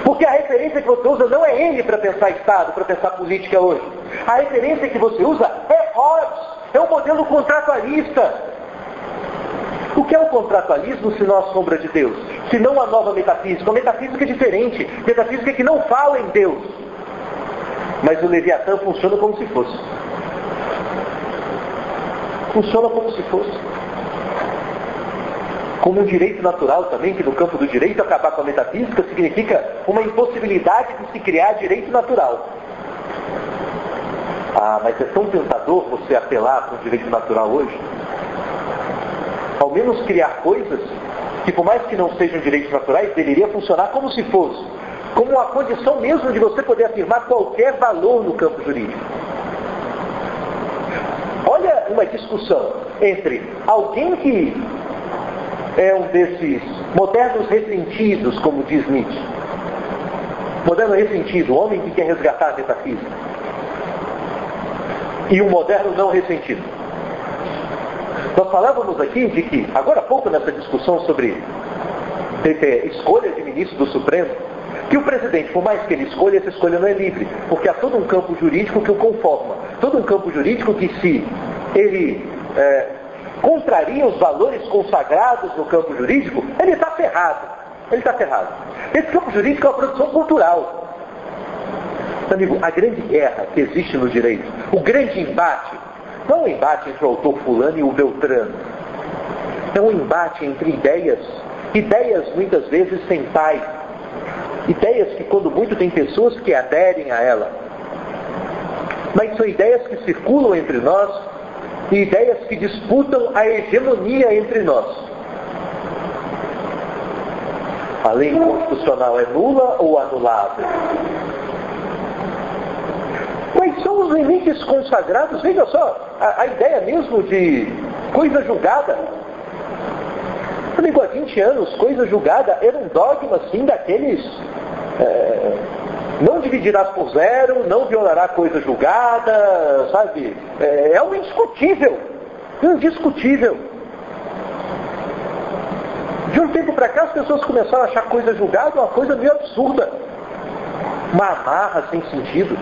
[SPEAKER 1] Porque a referência que você usa não é ele para pensar Estado, para pensar política hoje. A referência que você usa é Hobbes, é um modelo contratualista. O que é o contratualismo se não a sombra de Deus? Se não a nova metafísica? Uma metafísica diferente, metafísica que não fala em Deus. Mas o Leviatã funciona como se fosse. Funciona como se fosse como um direito natural também, que no campo do direito acabar com a metafísica significa uma impossibilidade de se criar direito natural. Ah, mas é tão tentador você apelar para o direito natural hoje. Ao menos criar coisas que, por mais que não sejam direitos naturais, deveria funcionar como se fosse. Como uma condição mesmo de você poder afirmar qualquer valor no campo jurídico. Olha uma discussão entre alguém que é um desses modernos ressentidos, como diz Nietzsche. Moderno ressentido, homem que quer resgatar a metafísica. E um moderno não ressentido. Nós falávamos aqui de que, agora há pouco nessa discussão sobre escolha de ministro do Supremo, que o presidente, por mais que ele escolha, essa escolha não é livre, porque há todo um campo jurídico que o conforma, todo um campo jurídico que se ele é, contraria os valores consagrados no campo jurídico, ele está ferrado. Ele está ferrado. Esse campo jurídico é uma produção cultural. Amigo, a grande guerra que existe no direito, o grande embate, não é um embate entre o autor fulano e o Beltrano. É um embate entre ideias, ideias muitas vezes sem pai, ideias que quando muito tem pessoas que aderem a ela. Mas são ideias que circulam entre nós e ideias que disputam a hegemonia entre nós. A lei constitucional é nula ou anulável? Quais são os limites consagrados? Veja só, a, a ideia mesmo de coisa julgada. Amigo, há 20 anos, coisa julgada era um dogma assim daqueles. É, não dividirás por zero, não violará coisa julgada, sabe? É, é um indiscutível. Indiscutível. De um tempo para cá as pessoas começaram a achar coisa julgada uma coisa meio absurda. Uma amarra sem sentido.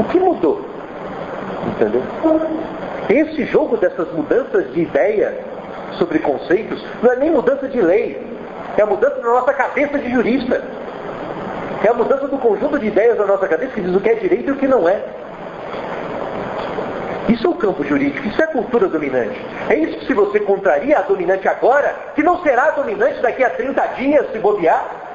[SPEAKER 1] O que mudou? Entendeu? Esse jogo dessas mudanças de ideia sobre conceitos não é nem mudança de lei, é a mudança da nossa cabeça de jurista. É a mudança do conjunto de ideias da nossa cabeça que diz o que é direito e o que não é. Isso é o campo jurídico, isso é a cultura dominante. É isso que se você contraria a dominante agora, que não será dominante daqui a 30 dias se bobear.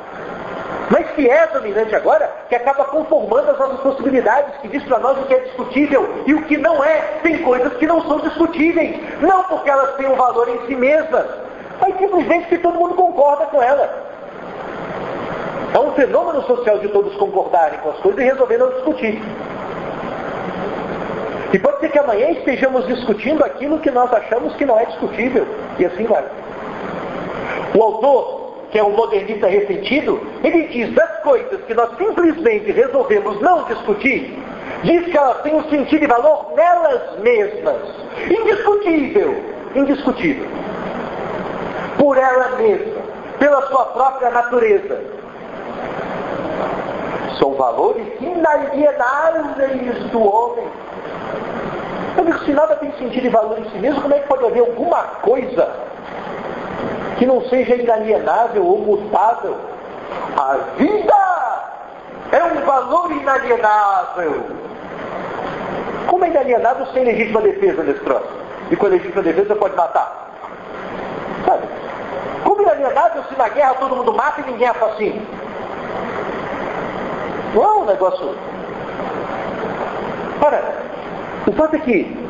[SPEAKER 1] Mas que é dominante agora, que acaba conformando as nossas possibilidades, que diz para nós o que é discutível e o que não é. Tem coisas que não são discutíveis, não porque elas têm um valor em si mesmas, mas simplesmente que todo mundo concorda com elas. É um fenômeno social de todos concordarem com as coisas e resolver não discutir. E pode ser que amanhã estejamos discutindo aquilo que nós achamos que não é discutível. E assim vai. O autor que é um modernista ressentido, ele diz das coisas que nós simplesmente resolvemos não discutir, diz que elas têm um sentido e valor nelas mesmas. Indiscutível, indiscutível. Por ela mesma, pela sua própria natureza. São valores inalienáveis do homem. Eu digo, se nada tem sentido e valor em si mesmo, como é que pode haver alguma coisa que não seja inalienável ou mutável. A vida é um valor inalienável. Como é inalienável sem legítima defesa nesse troço? E com legítima defesa pode matar. Sabe? Como inalienável se na guerra todo mundo mata e ninguém assassino? Não é um negócio. Ora, o fato é que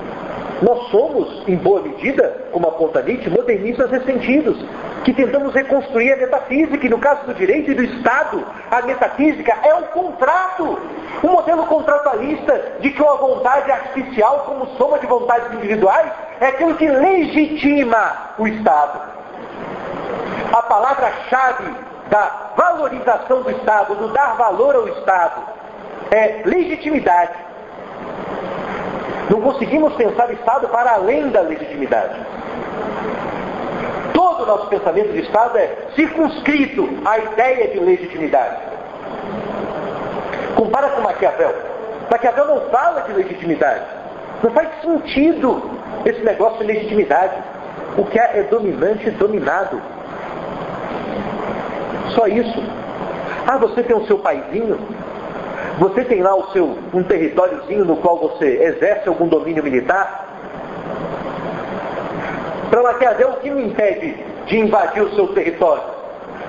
[SPEAKER 1] nós somos, em boa medida, como aponta Nietzsche, modernistas ressentidos, que tentamos reconstruir a metafísica, e no caso do direito e do Estado, a metafísica é um contrato, um modelo contratualista de que uma vontade artificial, como soma de vontades individuais, é aquilo que legitima o Estado. A palavra-chave da valorização do Estado, do dar valor ao Estado, é legitimidade. Não conseguimos pensar Estado para além da legitimidade. Todo o nosso pensamento de Estado é circunscrito à ideia de legitimidade. Compara com Maquiavel. Maquiavel não fala de legitimidade. Não faz sentido esse negócio de legitimidade. O que é, é dominante e dominado. Só isso. Ah, você tem o seu paizinho? Você tem lá o seu um territóriozinho no qual você exerce algum domínio militar? Para Maquiavel, o que me impede de invadir o seu território?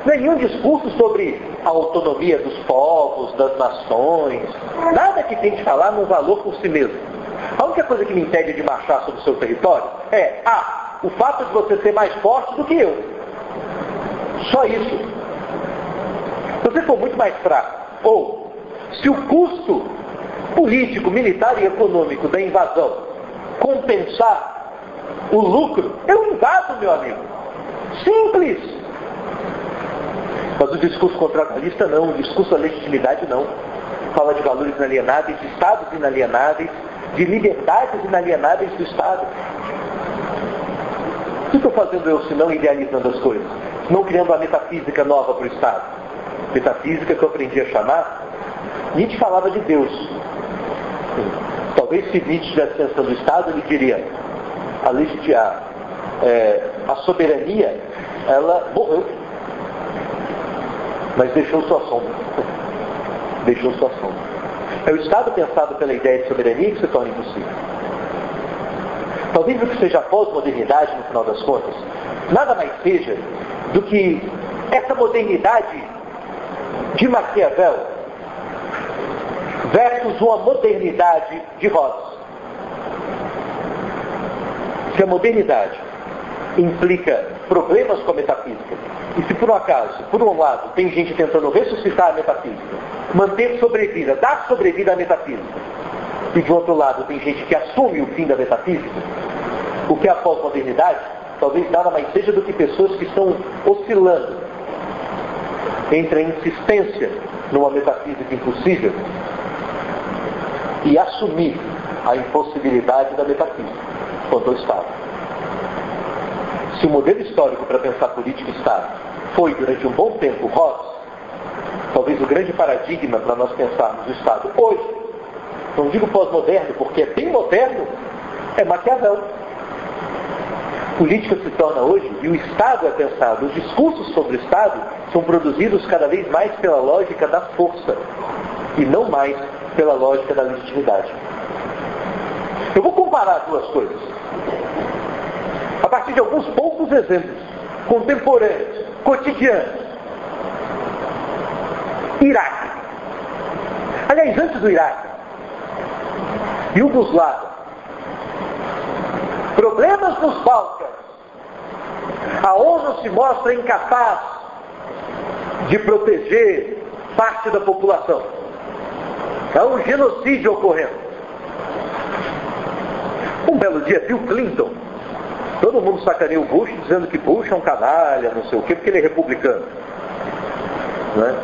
[SPEAKER 1] Nenhum discurso sobre a autonomia dos povos, das nações, nada que tente falar no valor por si mesmo. A única coisa que me impede de marchar sobre o seu território é, ah, o fato de você ser mais forte do que eu. Só isso. Se você for muito mais fraco, ou se o custo político, militar e econômico da invasão compensar o lucro, eu invado, meu amigo. Simples. Mas o discurso contratualista não, o discurso da legitimidade não. Fala de valores inalienáveis, de estados inalienáveis, de liberdades inalienáveis do Estado. O que estou fazendo eu se não idealizando as coisas? Não criando uma metafísica nova para o Estado? Metafísica que eu aprendi a chamar Nietzsche falava de Deus. Talvez se Nietzsche estivesse pensando no Estado, ele diria, a, a, é, a soberania, ela morreu. Mas deixou sua sombra. deixou sua sombra. É o Estado pensado pela ideia de soberania que se torna impossível. Talvez o que seja pós-modernidade, no final das contas, nada mais seja do que essa modernidade de Maquiavel, versus uma modernidade de Hobbes. Se a modernidade implica problemas com a metafísica, e se por um acaso, por um lado, tem gente tentando ressuscitar a metafísica, manter sobrevida, dar sobrevida à metafísica, e de outro lado tem gente que assume o fim da metafísica, o que é a pós-modernidade, talvez nada mais seja do que pessoas que estão oscilando entre a insistência numa metafísica impossível e assumir a impossibilidade da metafísica quanto ao Estado. Se o modelo histórico para pensar política e Estado foi, durante um bom tempo, Hobbes, talvez o grande paradigma para nós pensarmos o Estado hoje, não digo pós-moderno, porque é bem moderno, é Maquiavel. Política se torna hoje, e o Estado é pensado, os discursos sobre o Estado são produzidos cada vez mais pela lógica da força, e não mais pela lógica da legitimidade. Eu vou comparar duas coisas. A partir de alguns poucos exemplos contemporâneos, cotidianos. Iraque. Aliás, antes do Iraque, Yugoslávia. Problemas nos Balcãs. A ONU se mostra incapaz de proteger parte da população. Há um genocídio ocorrendo. Um belo dia, Bill Clinton, todo mundo sacaneia o Bush dizendo que Bush é um canalha, não sei o quê, porque ele é republicano. Né?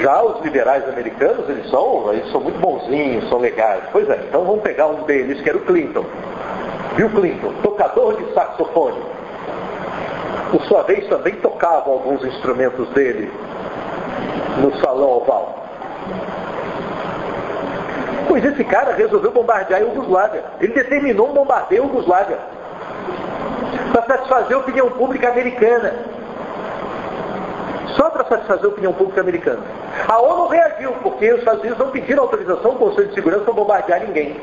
[SPEAKER 1] Já os liberais americanos, eles são, eles são muito bonzinhos, são legais. Pois é, então vamos pegar um deles, que era o Clinton. Bill Clinton, tocador de saxofone. Por sua vez também tocava alguns instrumentos dele no salão oval. Pois esse cara resolveu bombardear a Iugoslávia. Ele determinou um bombardeio em Iugoslávia. Para satisfazer a opinião pública americana. Só para satisfazer a opinião pública americana. A ONU reagiu, porque os Estados Unidos não pediram autorização ao Conselho de Segurança para bombardear ninguém.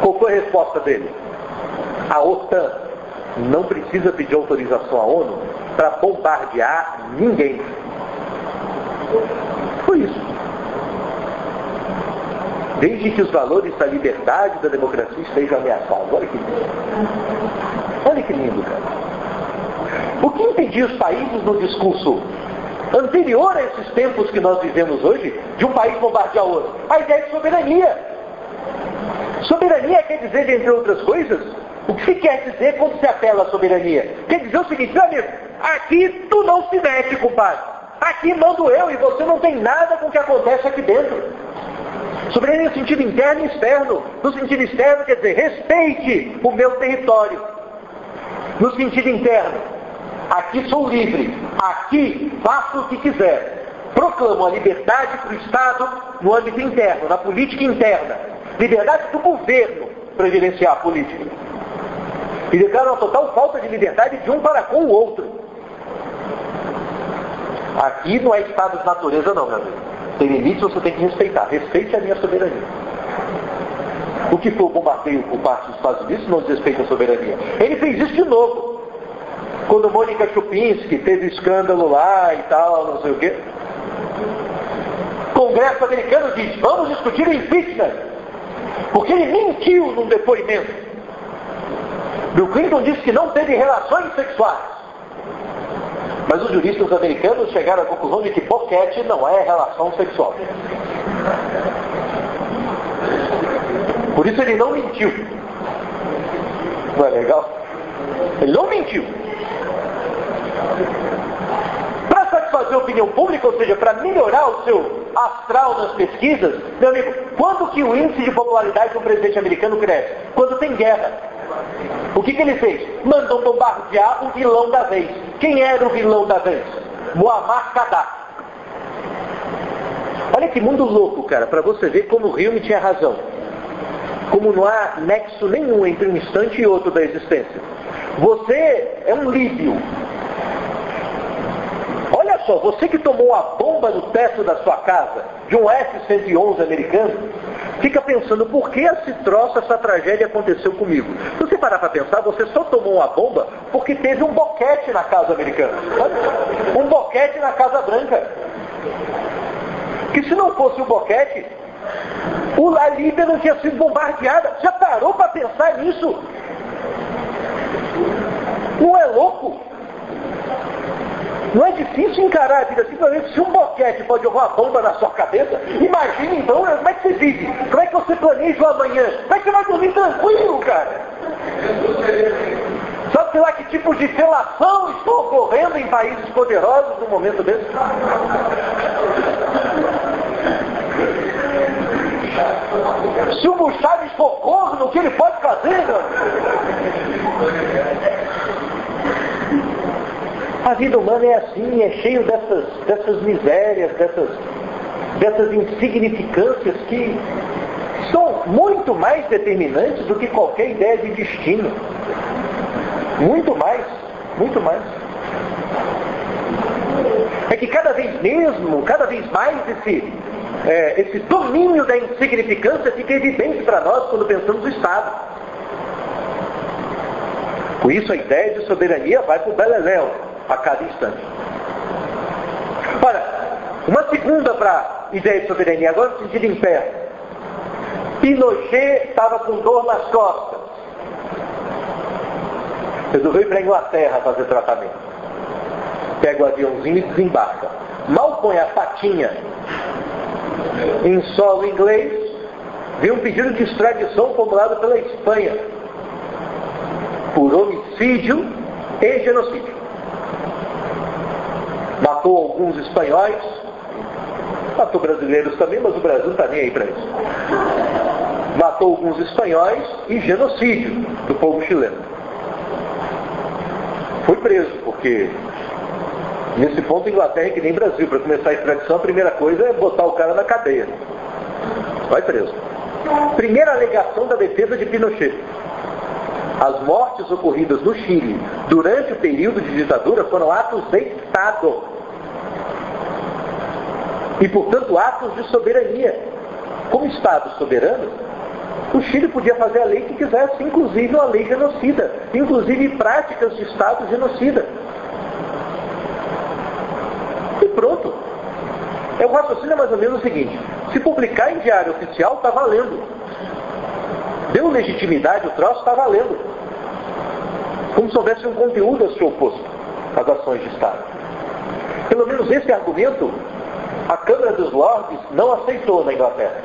[SPEAKER 1] Qual foi a resposta dele? A OTAN não precisa pedir autorização à ONU para bombardear ninguém. Foi isso. Desde que os valores da liberdade e da democracia estejam ameaçados. Olha que lindo. Olha que lindo, cara. O que impedia os países no discurso anterior a esses tempos que nós vivemos hoje, de um país bombardear outro? A ideia de soberania. Soberania quer dizer, entre outras coisas, o que se quer dizer quando se apela à soberania? Quer dizer o seguinte, meu amigo, aqui tu não se mete, compadre. Aqui mando eu e você não tem nada com o que acontece aqui dentro. Soberania no sentido interno e externo. No sentido externo quer dizer, respeite o meu território. No sentido interno, aqui sou livre, aqui faço o que quiser. Proclamo a liberdade para o Estado no âmbito interno, na política interna. Liberdade do governo para gerenciar a política. E declaro uma total falta de liberdade de um para com o outro. Aqui não é estado de natureza não, meu amigo. Tem limites, você tem que respeitar. Respeite a minha soberania. O que foi o bombardeio por parte dos Estados Unidos não desrespeita a soberania. Ele fez isso de novo. Quando Mônica Chupinski teve escândalo lá e tal, não sei o quê. O Congresso americano diz, vamos discutir impeachment. Porque ele mentiu num depoimento. Bill Clinton disse que não teve relações sexuais. Mas os juristas americanos chegaram à conclusão de que boquete não é relação sexual. Por isso ele não mentiu. Não é legal? Ele não mentiu. Para satisfazer a opinião pública, ou seja, para melhorar o seu astral nas pesquisas, meu amigo, quando que o índice de popularidade do presidente americano cresce? Quando tem guerra. O que, que ele fez? Mandou bombardear o vilão da vez. Quem era o vilão da vez? Muammar Gaddafi. Olha que mundo louco, cara, para você ver como o Rio me tinha razão. Como não há nexo nenhum entre um instante e outro da existência. Você é um líbio. Olha só, você que tomou a bomba no teto da sua casa, de um F-111 americano, fica pensando por que esse troço, essa tragédia aconteceu comigo. Se você parar para pensar, você só tomou uma bomba porque teve um boquete na casa americana. Um boquete na Casa Branca. Que se não fosse o boquete, a Líbia não tinha sido bombardeada. Já parou para pensar nisso? Não é louco? Não é difícil encarar a vida simplesmente se um boquete pode jogar uma bomba na sua cabeça. Imagine então como é que você vive, como é que você planeja o amanhã, como é que você vai dormir tranquilo, cara? Sabe lá que tipo de relação está ocorrendo em países poderosos no momento desse? Se o Buchaves for corno, o que ele pode fazer? Meu? A vida humana é assim, é cheio dessas, dessas misérias, dessas, dessas insignificâncias que são muito mais determinantes do que qualquer ideia de destino. Muito mais, muito mais. É que cada vez mesmo, cada vez mais esse, é, esse domínio da insignificância fica evidente para nós quando pensamos no Estado. Por isso a ideia de soberania vai para o beleléu a cada instante. Ora, Uma segunda para ideia de soberania, agora no sentido inverso. Pinochet estava com dor nas costas. Resolveu ir para a Inglaterra fazer tratamento. Pega o aviãozinho e desembarca. Mal põe a patinha em solo inglês, vem um pedido de extradição formulado pela Espanha por homicídio e genocídio. Matou alguns espanhóis, matou brasileiros também, mas o Brasil não está nem aí para isso. Matou alguns espanhóis e genocídio do povo chileno. Foi preso, porque nesse ponto Inglaterra é que nem Brasil. Para começar a extradição, a primeira coisa é botar o cara na cadeia. Vai preso. Primeira alegação da defesa de Pinochet. As mortes ocorridas no Chile durante o período de ditadura foram atos de Estado. E, portanto, atos de soberania. Como Estado soberano, o Chile podia fazer a lei que quisesse, inclusive uma lei genocida, inclusive práticas de Estado genocida. E pronto. É o raciocínio mais ou menos o seguinte: se publicar em diário oficial, está valendo. Deu legitimidade, o troço está valendo. Como se houvesse um conteúdo a seu oposto às ações de Estado. Pelo menos esse argumento a Câmara dos Lordes não aceitou na Inglaterra.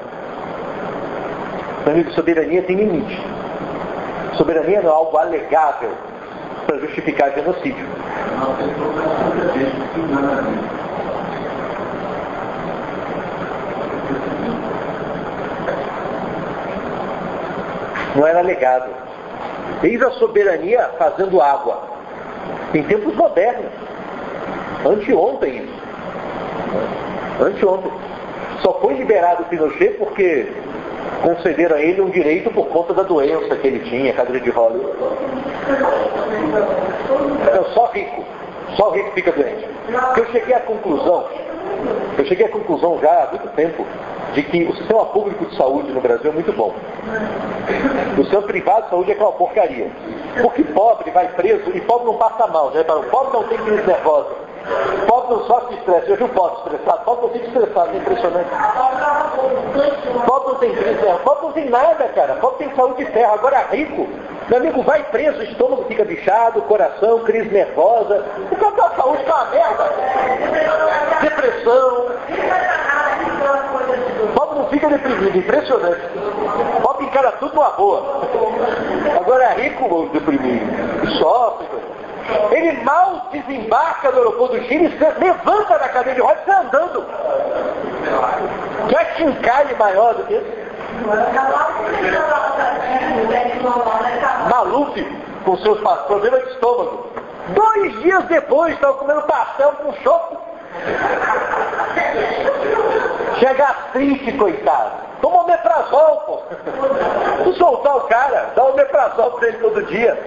[SPEAKER 1] Meu amigo, soberania tem limite. Soberania não é algo alegável para justificar genocídio. Não era alegado. Eis a soberania fazendo água. Em tempos modernos. Anteontem isso. Anteontem. Só foi liberado o Pinochet porque concederam a ele um direito por conta da doença que ele tinha, cadeira de rodas. Então, só rico. Só rico fica doente. Porque eu cheguei à conclusão, eu cheguei à conclusão já há muito tempo, de que o sistema público de saúde no Brasil é muito bom. O sistema privado de saúde é aquela porcaria. Porque pobre vai preso e pobre não passa mal, já O pobre não tem crise nervosa. Pobre não sofre estresse. Eu vi o pobre estressado. Pobre não fica estressado. É impressionante. Pobre não tem crise. Pobre não tem nada, cara. Pobre tem saúde de ferro. Agora rico, meu amigo, vai preso, o estômago fica bichado, coração, crise nervosa. O cara da saúde tá uma merda. Depressão. Pobre não fica deprimido. Impressionante. Pobre encara tudo numa boa. Agora rico, deprimido. Sofre. Ele mal desembarca no aeroporto do Chile, levanta da cadeira de rodas e andando. Quer chincalhe maior do que isso? Maluf, com seus problemas de estômago. Dois dias depois, estava comendo pastel com choco. Tinha gastrite, coitado. Toma omeprazol, pô. Não soltar o cara, dá omeprazol para ele todo dia.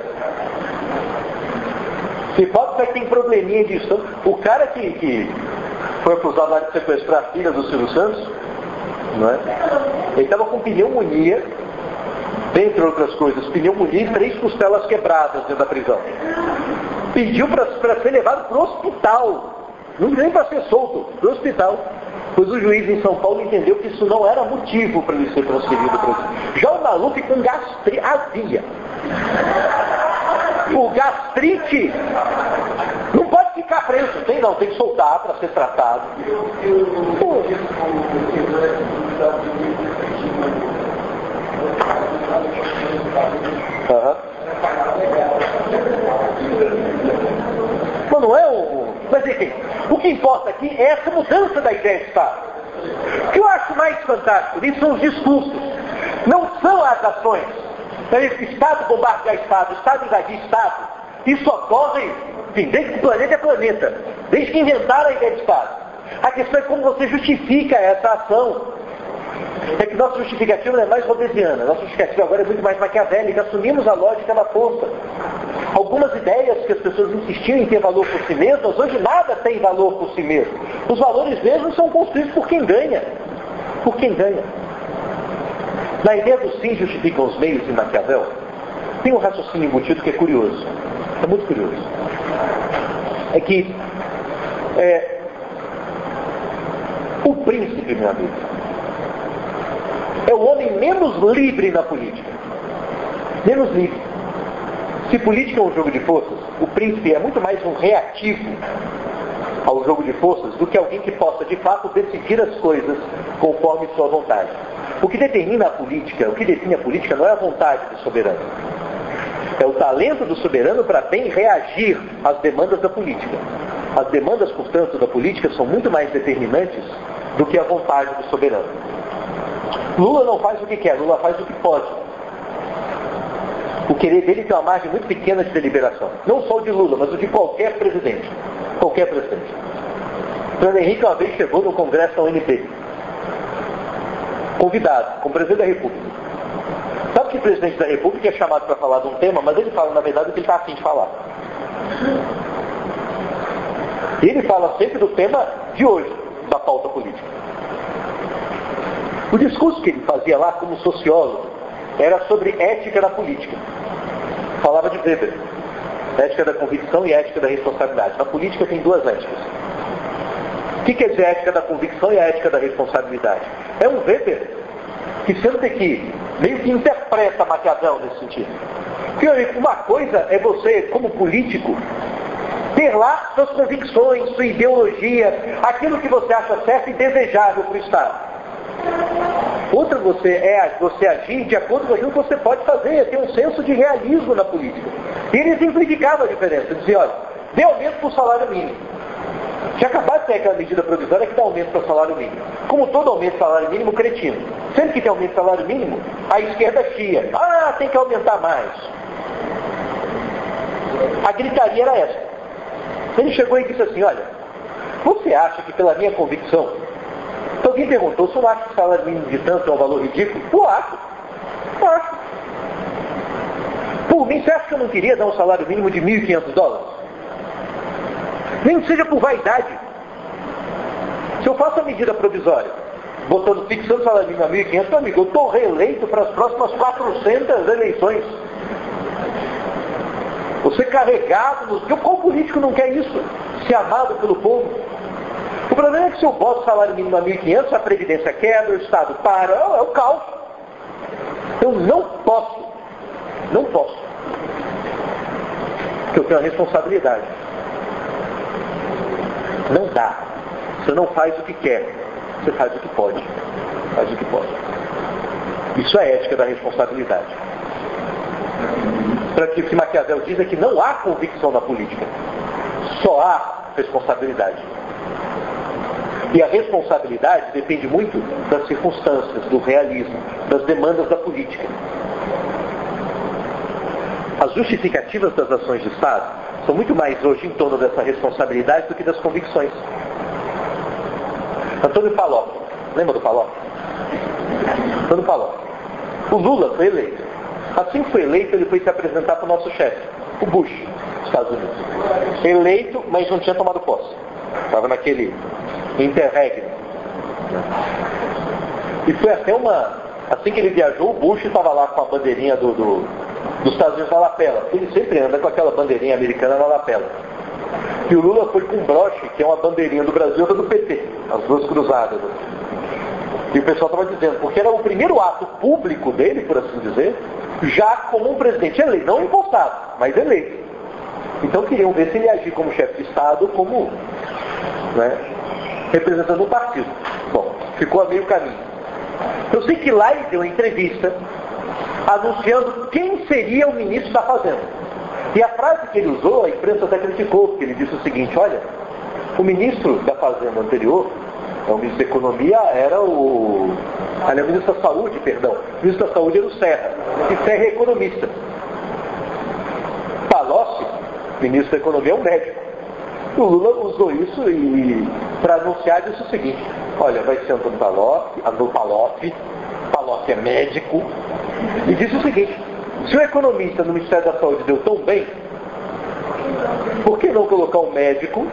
[SPEAKER 1] Se pode que tem probleminha disso. O cara que, que foi acusado de sequestrar a filha do Silvio Santos, não é? ele estava com pneumonia, dentre outras coisas, pneumonia e três costelas quebradas dentro da prisão. Pediu para ser levado para o hospital. Não nem para ser solto, para o hospital. Pois o juiz em São Paulo entendeu que isso não era motivo para ele ser transferido para o Já o maluco com gastrite havia o gastrite não pode ficar preso, tem não, tem que soltar para ser tratado. Uhum. Mas não é o. Mas enfim, o que importa aqui é essa mudança da ideia de Estado. O que eu acho mais fantástico nisso são os discursos, não são as ações. Então, Estado bombardear Estado, Estado invadir Estado, isso ocorre, enfim, desde que o planeta é planeta, desde que inventaram a ideia de Estado. A questão é como você justifica essa ação. É que nossa justificativa não é mais rodesiana, nossa justificativa agora é muito mais maquiavélica, assumimos a lógica da força. Algumas ideias que as pessoas insistiam em ter valor por si mesmas, hoje nada tem valor por si mesmo. Os valores mesmos são construídos por quem ganha. Por quem ganha. Na ideia dos fins justificam os meios em Maquiavel, tem um raciocínio embutido que é curioso. É muito curioso. É que é, O príncipe, meu amigo, é o homem menos livre na política. Menos livre. Se política é um jogo de forças, o príncipe é muito mais um reativo ao jogo de forças do que alguém que possa de fato decidir as coisas conforme sua vontade. O que determina a política, o que define a política não é a vontade do soberano. É o talento do soberano para bem reagir às demandas da política. As demandas, portanto, da política são muito mais determinantes do que a vontade do soberano. Lula não faz o que quer, Lula faz o que pode. O querer dele tem uma margem muito pequena de deliberação. Não só o de Lula, mas o de qualquer presidente. Qualquer presidente. Fernando Henrique uma vez chegou no Congresso da UNB. Convidado, como presidente da República. Sabe que o presidente da República é chamado para falar de um tema, mas ele fala, na verdade, o que ele está afim de falar. E ele fala sempre do tema de hoje, da pauta política. O discurso que ele fazia lá como sociólogo era sobre ética da política. Falava de Weber. Ética da convicção e ética da responsabilidade. Na política tem duas éticas. O que quer dizer a ética da convicção e a ética da responsabilidade? É um Weber que sempre que meio que interpreta Maquiavel nesse sentido. Porque uma coisa é você, como político, ter lá suas convicções, sua ideologia, aquilo que você acha certo e desejável para o Estado. Outra você é você agir de acordo com aquilo que você pode fazer, ter um senso de realismo na política. E ele simplificava a diferença, dizia, olha, dê aumento para o salário mínimo. Já acabaram de ter aquela medida provisória que dá aumento para o salário mínimo. Como todo aumento do salário mínimo, cretino. Sempre que tem aumento do salário mínimo, a esquerda chia. Ah, tem que aumentar mais. A gritaria era essa. Ele chegou e disse assim, olha, você acha que pela minha convicção, então alguém perguntou, se eu acho que o salário mínimo de tanto é um valor ridículo? Eu acho. Eu acho. Por mim, você acha que eu não queria dar um salário mínimo de 1.500 dólares? Nem que seja por vaidade. Se eu faço a medida provisória, botando, fixando o salário mínimo a 1.500, meu amigo, eu estou reeleito para as próximas 400 eleições. Você carregado no... Qual político não quer isso? Ser amado pelo povo. O problema é que se eu boto o salário mínimo a 1.500, a Previdência quebra, o Estado para, é, é o caos. Eu não posso, não posso. Porque eu tenho a responsabilidade. Não dá. Você não faz o que quer, você faz o que pode. Faz o que pode. Isso é ética da responsabilidade. Para que o que Maquiavel diz é que não há convicção na política. Só há responsabilidade. E a responsabilidade depende muito das circunstâncias, do realismo, das demandas da política. As justificativas das ações de Estado são muito mais hoje em torno dessa responsabilidade do que das convicções. Antônio Paló, lembra do Paló? Antônio Paló. O Lula foi eleito. Assim que foi eleito, ele foi se apresentar para o nosso chefe, o Bush, dos Estados Unidos. Eleito, mas não tinha tomado posse. Estava naquele interregno. E foi até uma. Assim que ele viajou, o Bush estava lá com a bandeirinha do, do, dos Estados Unidos na lapela. Ele sempre anda com aquela bandeirinha americana na lapela. E o Lula foi com um broche, que é uma bandeirinha do Brasil e outra do PT, as duas cruzadas. E o pessoal estava dizendo, porque era o primeiro ato público dele, por assim dizer, já como um presidente eleito, não impostado, mas eleito. Então queriam ver se ele agir como chefe de Estado, como né, representando um partido. Bom, ficou a meio caminho. Eu sei que lá ele deu uma entrevista anunciando quem seria o ministro da Fazenda. E a frase que ele usou, a imprensa até criticou, porque ele disse o seguinte, olha, o ministro da Fazenda anterior, o ministro da Economia era o. Aliás, o ministro da Saúde, perdão. O ministro da Saúde era o Serra. E Serra é economista. Ministro da Economia, é um médico. O Lula usou isso para anunciar disse o seguinte, olha, vai ser Antônio Palocci, Antônio Palocci, Palocci é médico, e disse o seguinte, se o economista no Ministério da Saúde deu tão bem, por que não colocar um médico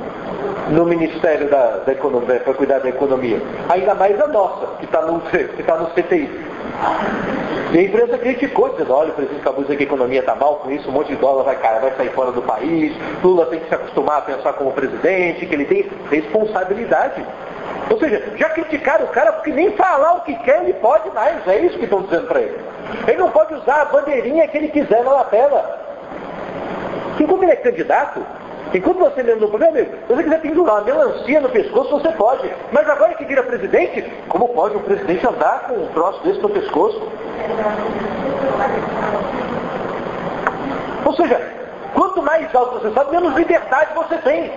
[SPEAKER 1] no Ministério da, da Economia, para cuidar da economia? Ainda mais a nossa, que está no, que tá no CTI. E a imprensa criticou, dizendo, olha, o presidente acabou dizer que a economia está mal, com isso um monte de dólar vai, cair, vai sair fora do país, Lula tem que se acostumar a pensar como presidente, que ele tem responsabilidade. Ou seja, já criticaram o cara porque nem falar o que quer ele pode mais. É isso que estão dizendo para ele. Ele não pode usar a bandeirinha que ele quiser na lapela. Enquanto ele é candidato, enquanto você mesmo não pode, amigo, se você quiser pendurar uma melancia no pescoço, você pode. Mas agora que vira presidente, como pode um presidente andar com um troço desse no pescoço? Ou seja, quanto mais alto você sobe, menos liberdade você tem.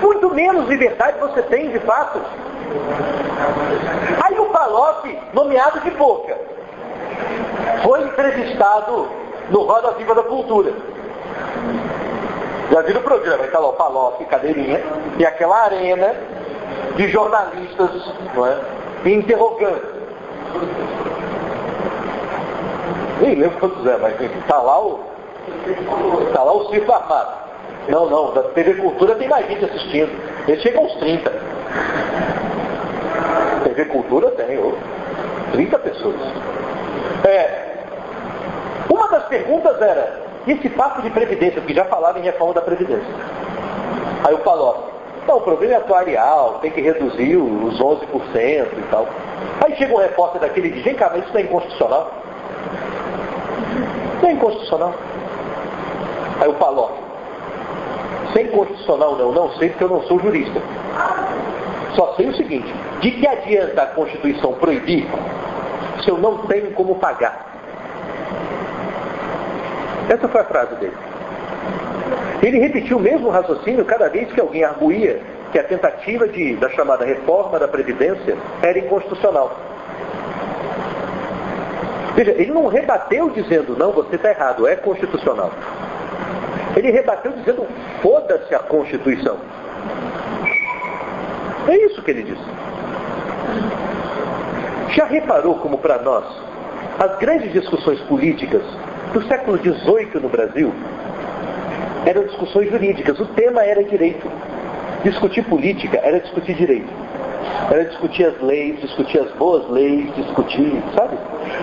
[SPEAKER 1] Muito menos liberdade você tem, de fato. Aí o Palocci, nomeado de boca, foi entrevistado no Roda Viva da Cultura. Já viram o programa? Está lá o Palocci, cadeirinha, e aquela arena de jornalistas não é? interrogando. Nem lembro quantos é, mas está lá o. Está lá o circo armado. Não, não, da TV Cultura tem mais gente assistindo. Ele chega aos 30. TV Cultura tem, oh, 30 pessoas. É, uma das perguntas era, esse papo de previdência, porque já falava em reforma da previdência. Aí o falou, não, o problema é atuarial, tem que reduzir os 11% e tal. Aí chega um repórter daquele e diz, vem cá, mas isso não é inconstitucional? Não é inconstitucional. Aí o Paló, se é inconstitucional não, não sei porque eu não sou jurista. Só sei o seguinte, de que adianta a Constituição proibir se eu não tenho como pagar? Essa foi a frase dele. Ele repetiu o mesmo raciocínio cada vez que alguém arguía que a tentativa de, da chamada reforma da Previdência era inconstitucional. Veja, ele não rebateu dizendo, não, você está errado, é constitucional. Ele rebateu dizendo, foda-se a Constituição. É isso que ele disse. Já reparou como para nós as grandes discussões políticas do século XVIII no Brasil eram discussões jurídicas. O tema era direito. Discutir política era discutir direito. Era discutir as leis, discutir as boas leis, discutir, sabe?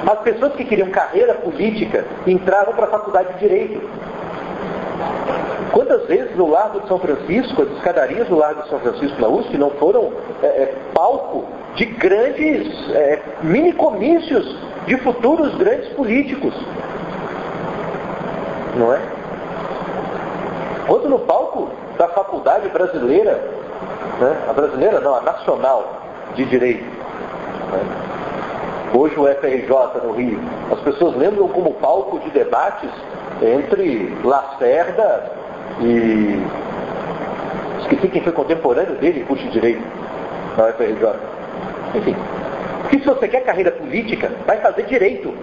[SPEAKER 1] As pessoas que queriam carreira política entravam para a faculdade de direito. Quantas vezes no Largo de São Francisco, as escadarias do Largo de São Francisco na USP não foram é, é, palco de grandes é, mini comícios de futuros grandes políticos? Não é? Quando no palco da faculdade brasileira, né, a brasileira não, a nacional de direito, né, hoje o FRJ no Rio, as pessoas lembram como palco de debates entre Lacerda e. Esqueci quem foi contemporâneo dele, curso de direito, na UFRJ. Enfim. Porque se você quer carreira política, vai fazer direito.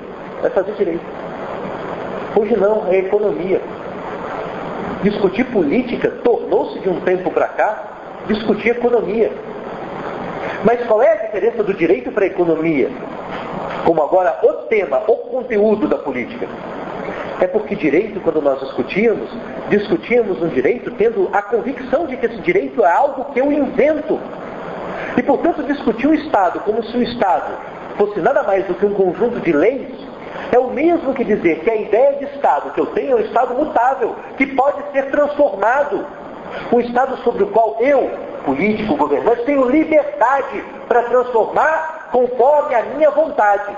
[SPEAKER 1] Vai fazer direito. Hoje não, é economia. Discutir política tornou-se de um tempo para cá discutir economia. Mas qual é a diferença do direito para a economia? Como agora o tema, o conteúdo da política. É porque direito, quando nós discutíamos, discutíamos um direito tendo a convicção de que esse direito é algo que eu invento. E, portanto, discutir o Estado como se o Estado fosse nada mais do que um conjunto de leis é o mesmo que dizer que a ideia de Estado que eu tenho é um Estado mutável, que pode ser transformado. Um Estado sobre o qual eu, político, governante, tenho liberdade para transformar conforme a minha vontade.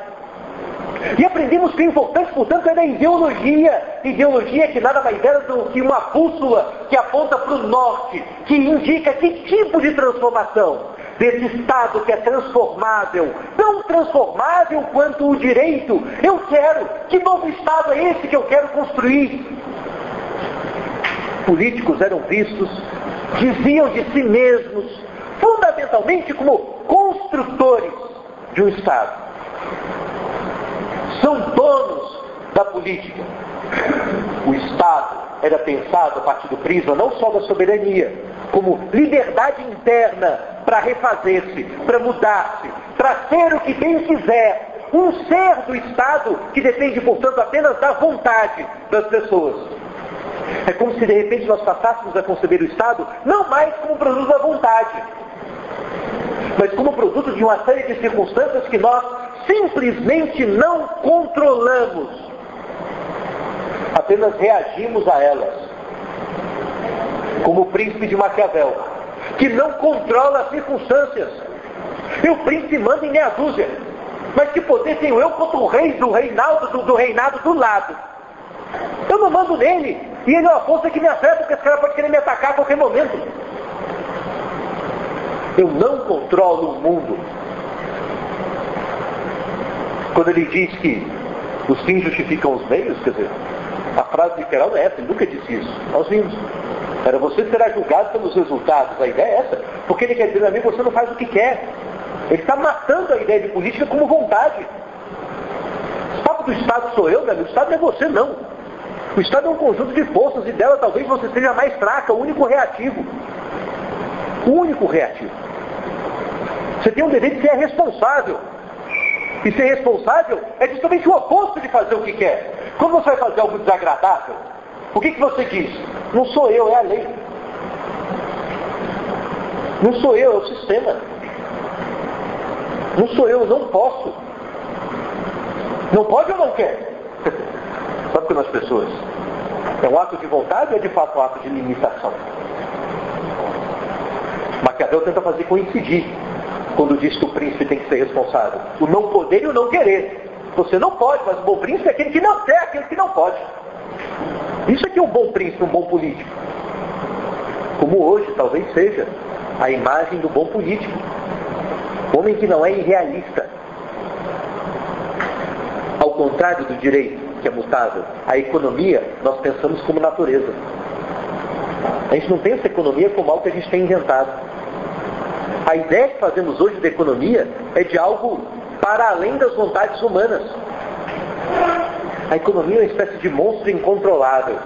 [SPEAKER 1] E aprendemos que o importante, portanto, era a ideologia. Ideologia que nada mais era do que uma bússola que aponta para o norte, que indica que tipo de transformação desse Estado que é transformável, tão transformável quanto o direito. Eu quero. Que novo Estado é esse que eu quero construir? Políticos eram vistos, diziam de si mesmos, fundamentalmente como construtores de um Estado. São donos da política. O Estado era pensado a partir do prisma não só da soberania, como liberdade interna para refazer-se, para mudar-se, para ser o que bem quiser. Um ser do Estado que depende, portanto, apenas da vontade das pessoas. É como se de repente nós passássemos a conceber o Estado não mais como produto da vontade, mas como produto de uma série de circunstâncias que nós simplesmente não controlamos. Apenas reagimos a elas como o príncipe de Maquiavel, que não controla as circunstâncias. E o príncipe manda em meia dúzia. Mas que poder tenho eu contra o rei do reinado do, do reinado do lado? Eu não mando nele. E ele é uma força que me afeta, porque esse cara pode querer me atacar a qualquer momento. Eu não controlo o mundo. Quando ele diz que os fins justificam os meios, quer dizer, a frase literal não é essa, ele nunca disse isso. Nós vimos. Era você será julgado pelos resultados. A ideia é essa. Porque ele quer dizer a mim, você não faz o que quer. Ele está matando a ideia de política como vontade. O papo do Estado sou eu, meu. O Estado não é você, não. O Estado é um conjunto de forças e dela talvez você seja mais fraca, o único reativo. O único reativo. Você tem o dever de ser responsável. E ser responsável é justamente o oposto de fazer o que quer. Quando você vai fazer algo desagradável, o que, que você diz? Não sou eu, é a lei. Não sou eu, é o sistema. Não sou eu, não posso. Não pode ou não quer? Sabe como as pessoas? É um ato de vontade ou é de fato um ato de limitação? Maquiavel tenta fazer coincidir quando diz que o príncipe tem que ser responsável. O não poder e o não querer. Você não pode, mas o bom príncipe é aquele que não quer, aquele que não pode. Isso aqui é um bom príncipe, um bom político. Como hoje talvez seja a imagem do bom político. Homem que não é irrealista. Ao contrário do direito, que é mutável, a economia nós pensamos como natureza. A gente não pensa economia como algo que a gente tem inventado. A ideia que fazemos hoje da economia é de algo para além das vontades humanas. A economia é uma espécie de monstro incontrolável,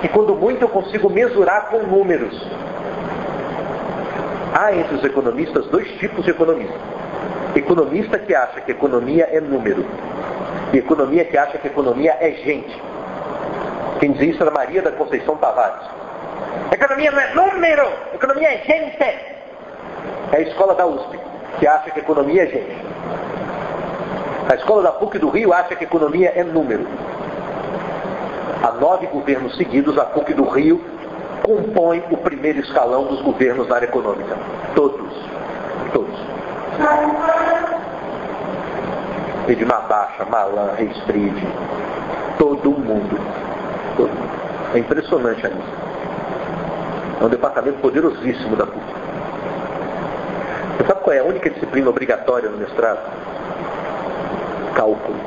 [SPEAKER 1] que quando muito eu consigo mesurar com números. Há entre os economistas dois tipos de economista. Economista que acha que economia é número. E economia que acha que economia é gente. Quem dizia isso era Maria da Conceição Tavares. Economia não é número, economia é gente. É a escola da USP, que acha que economia é gente. A escola da PUC do Rio acha que economia é número. Há nove governos seguidos, a PUC do Rio compõe o primeiro escalão dos governos na área econômica. Todos. Todos. Edmar Baixa, Malan, Restride, todo mundo. Todo mundo. É impressionante a lista. É um departamento poderosíssimo da PUC. Você sabe qual é a única disciplina obrigatória no mestrado? Cálculo.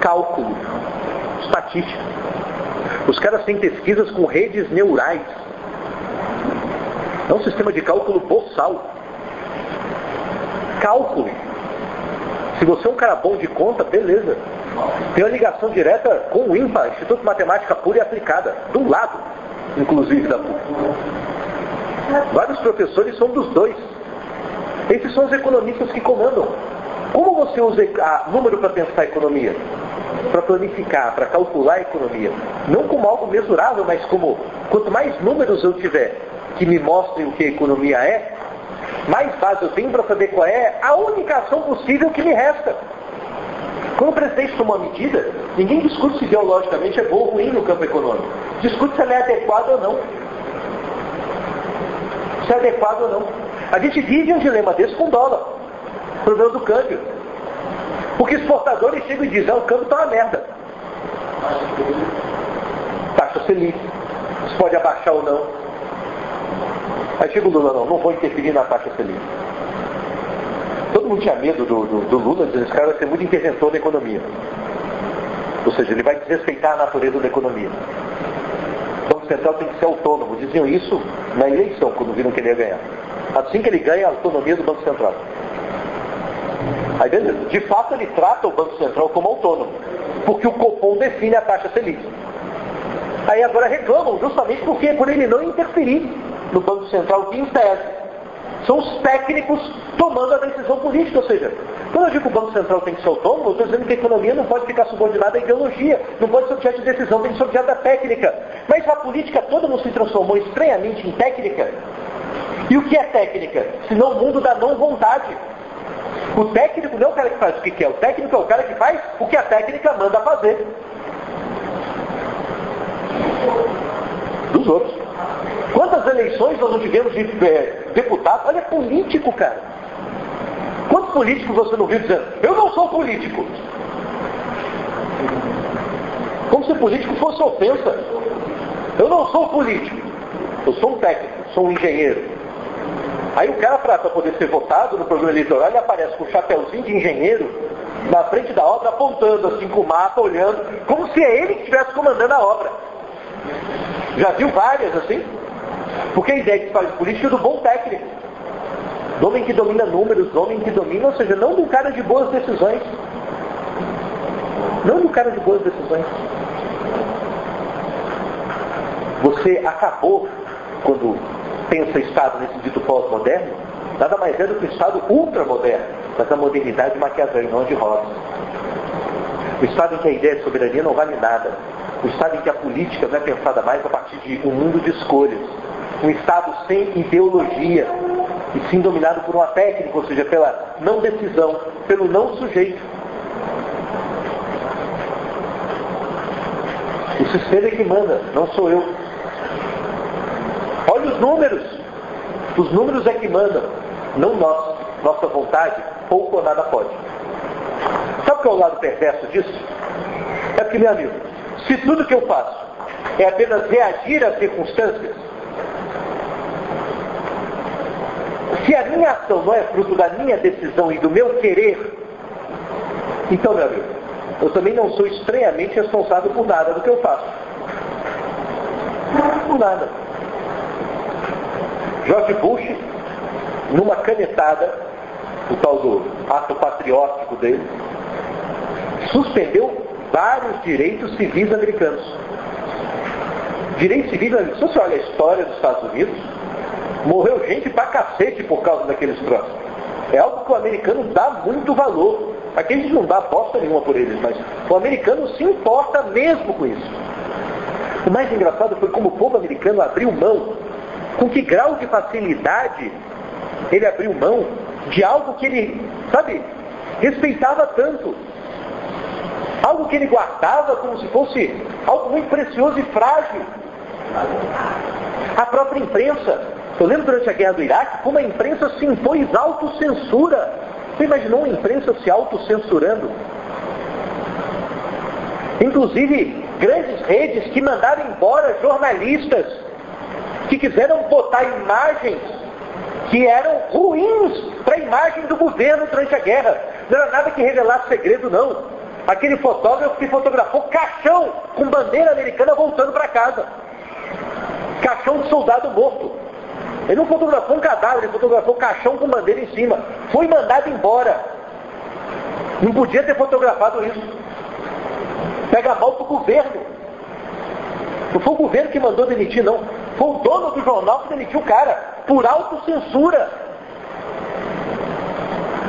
[SPEAKER 1] Cálculo. Estatística. Os caras têm pesquisas com redes neurais. É um sistema de cálculo boçal. Cálculo. Se você é um cara bom de conta, beleza. Tem uma ligação direta com o INPA, Instituto de Matemática Pura e Aplicada, do lado, inclusive, da PUC. Vários professores são dos dois. Esses são os economistas que comandam. Como você usa número para pensar a economia? Para planificar, para calcular a economia. Não como algo mesurável, mas como quanto mais números eu tiver que me mostrem o que a economia é, mais base eu tenho para saber qual é a única ação possível que me resta. Quando o presidente toma uma medida, ninguém discute se ideologicamente é bom ou ruim no campo econômico. Discute se ela é adequada ou não. Se é adequada ou não. A gente vive um dilema desse com dólar. Problema do câmbio. Porque exportadores chegam e dizem, ah, o câmbio está uma merda. Taxa Selic. Isso pode abaixar ou não. Aí chega o Lula, não, não vou interferir na taxa Selic. Todo mundo tinha medo do, do, do Lula, dizendo que esse cara vai ser muito interventor na economia. Ou seja, ele vai desrespeitar a natureza da economia. O Banco Central tem que ser autônomo. Diziam isso na eleição, quando viram que ele ia ganhar. Assim que ele ganha a autonomia do Banco Central. Aí beleza. De fato ele trata o Banco Central como autônomo. Porque o Copom define a taxa Selic. Aí agora reclamam justamente porque por ele não interferir no Banco Central que em são os técnicos tomando a decisão política. Ou seja, quando eu digo que o Banco Central tem que ser autônomo, eu estou dizendo que a economia não pode ficar subordinada à ideologia, não pode ser objeto de decisão, tem que ser objeto da técnica. Mas a política toda não se transformou estranhamente em técnica. E o que é técnica? Senão o mundo da não vontade. O técnico não é o cara que faz o que quer, o técnico é o cara que faz o que a técnica manda fazer. Dos outros. Quantas eleições nós não tivemos de, é, deputado. Olha, político, cara. Quantos políticos você não viu dizendo, eu não sou político? Como se político fosse ofensa. Eu não sou político. Eu sou um técnico, sou um engenheiro. Aí o cara, para poder ser votado no programa eleitoral, ele aparece com o chapéuzinho de engenheiro na frente da obra, apontando assim com o mapa, olhando, como se é ele que estivesse comandando a obra. Já viu várias assim? Porque a ideia que faz política é do bom técnico. Do homem que domina números, do homem que domina, ou seja, não do cara de boas decisões. Não do cara de boas decisões. Você acabou, quando pensa Estado nesse dito pós-moderno, nada mais é do que o Estado ultramoderno, mas a modernidade de Maquiavel, não de Hobbes. O Estado em que a ideia de soberania não vale nada. O Estado em que a política não é pensada mais a partir de um mundo de escolhas. Um Estado sem ideologia, e sim dominado por uma técnica, ou seja, pela não decisão, pelo não sujeito. O sistema é que manda, não sou eu. Os números. Os números é que mandam, não nós. Nossa vontade, pouco ou nada pode. Sabe qual é o lado perverso disso? É porque, meu amigo, se tudo que eu faço é apenas reagir às circunstâncias, se a minha ação não é fruto da minha decisão e do meu querer, então, meu amigo, eu também não sou estranhamente responsável por nada do que eu faço. Por nada. George Bush, numa canetada, o tal do ato patriótico dele, suspendeu vários direitos civis americanos. Direitos civis. Se você olha a história dos Estados Unidos, morreu gente pra cacete por causa daqueles troços. É algo que o americano dá muito valor. Aqui a gente não dá bosta nenhuma por eles, mas o americano se importa mesmo com isso. O mais engraçado foi como o povo americano abriu mão, com que grau de facilidade ele abriu mão de algo que ele, sabe, respeitava tanto. Algo que ele guardava como se fosse algo muito precioso e frágil. A própria imprensa. Eu lembro durante a guerra do Iraque como a imprensa se impôs autocensura. Você imaginou uma imprensa se autocensurando? Inclusive, grandes redes que mandaram embora jornalistas que quiseram botar imagens que eram ruins para a imagem do governo durante a guerra. Não era nada que revelasse segredo, não aquele fotógrafo que fotografou caixão com bandeira americana voltando para casa. Caixão de soldado morto. Ele não fotografou um cadáver, ele fotografou caixão com bandeira em cima. Foi mandado embora. Não podia ter fotografado isso. Pega mal pro governo. Não foi o governo que mandou demitir, não. Foi o dono do jornal que demitiu o cara. Por autocensura.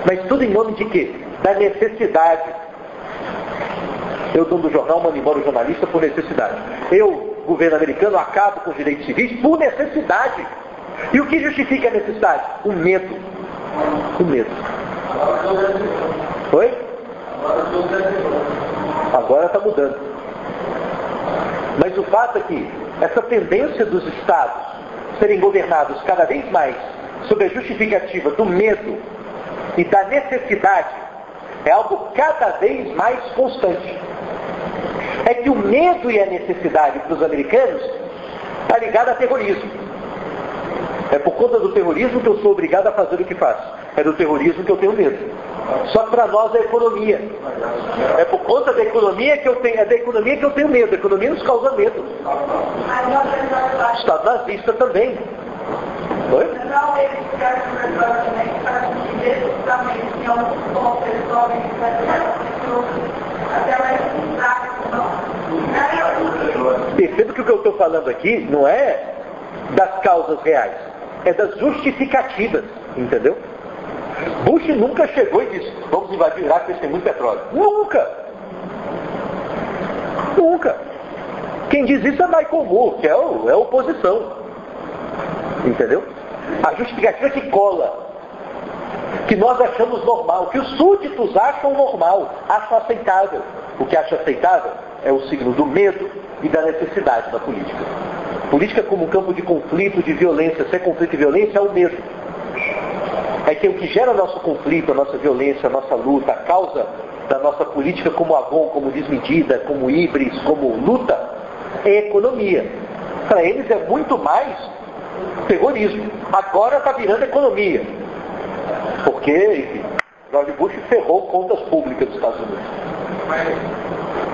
[SPEAKER 1] Mas tudo em nome de quê? Da necessidade eu, dono do jornal, mando embora o jornalista por necessidade. Eu, governo americano, acabo com os direitos civis por necessidade. E o que justifica a necessidade? O medo. O medo. Oi? Agora está mudando. Mas o fato é que essa tendência dos estados serem governados cada vez mais sob a justificativa do medo e da necessidade é algo cada vez mais constante é que o medo e a necessidade para os americanos está ligado a terrorismo. É por conta do terrorismo que eu sou obrigado a fazer o que faço. É do terrorismo que eu tenho medo. Só que para nós é economia. É por conta da economia que eu tenho, é da economia que eu tenho medo. A economia nos causa medo. Estado nazista também. Oi? Perceba que o que eu estou falando aqui não é das causas reais, é das justificativas, entendeu? Bush nunca chegou e disse, vamos invadir o Iraque porque tem muito petróleo. Nunca! Nunca! Quem diz isso é Michael Moore, que é, o, é a oposição. Entendeu? A justificativa que cola, que nós achamos normal, que os súditos acham normal, acham aceitável. O que acha aceitável é o signo do medo e da necessidade da política. Política como campo de conflito, de violência. Se é conflito e violência, é o mesmo. É que o que gera nosso conflito, a nossa violência, a nossa luta, a causa da nossa política como Avon, como desmedida, como híbris, como luta, é economia. Para eles é muito mais terrorismo. Agora está virando economia. Porque, enfim, George Bush ferrou contas públicas dos Estados Unidos.
[SPEAKER 3] Mas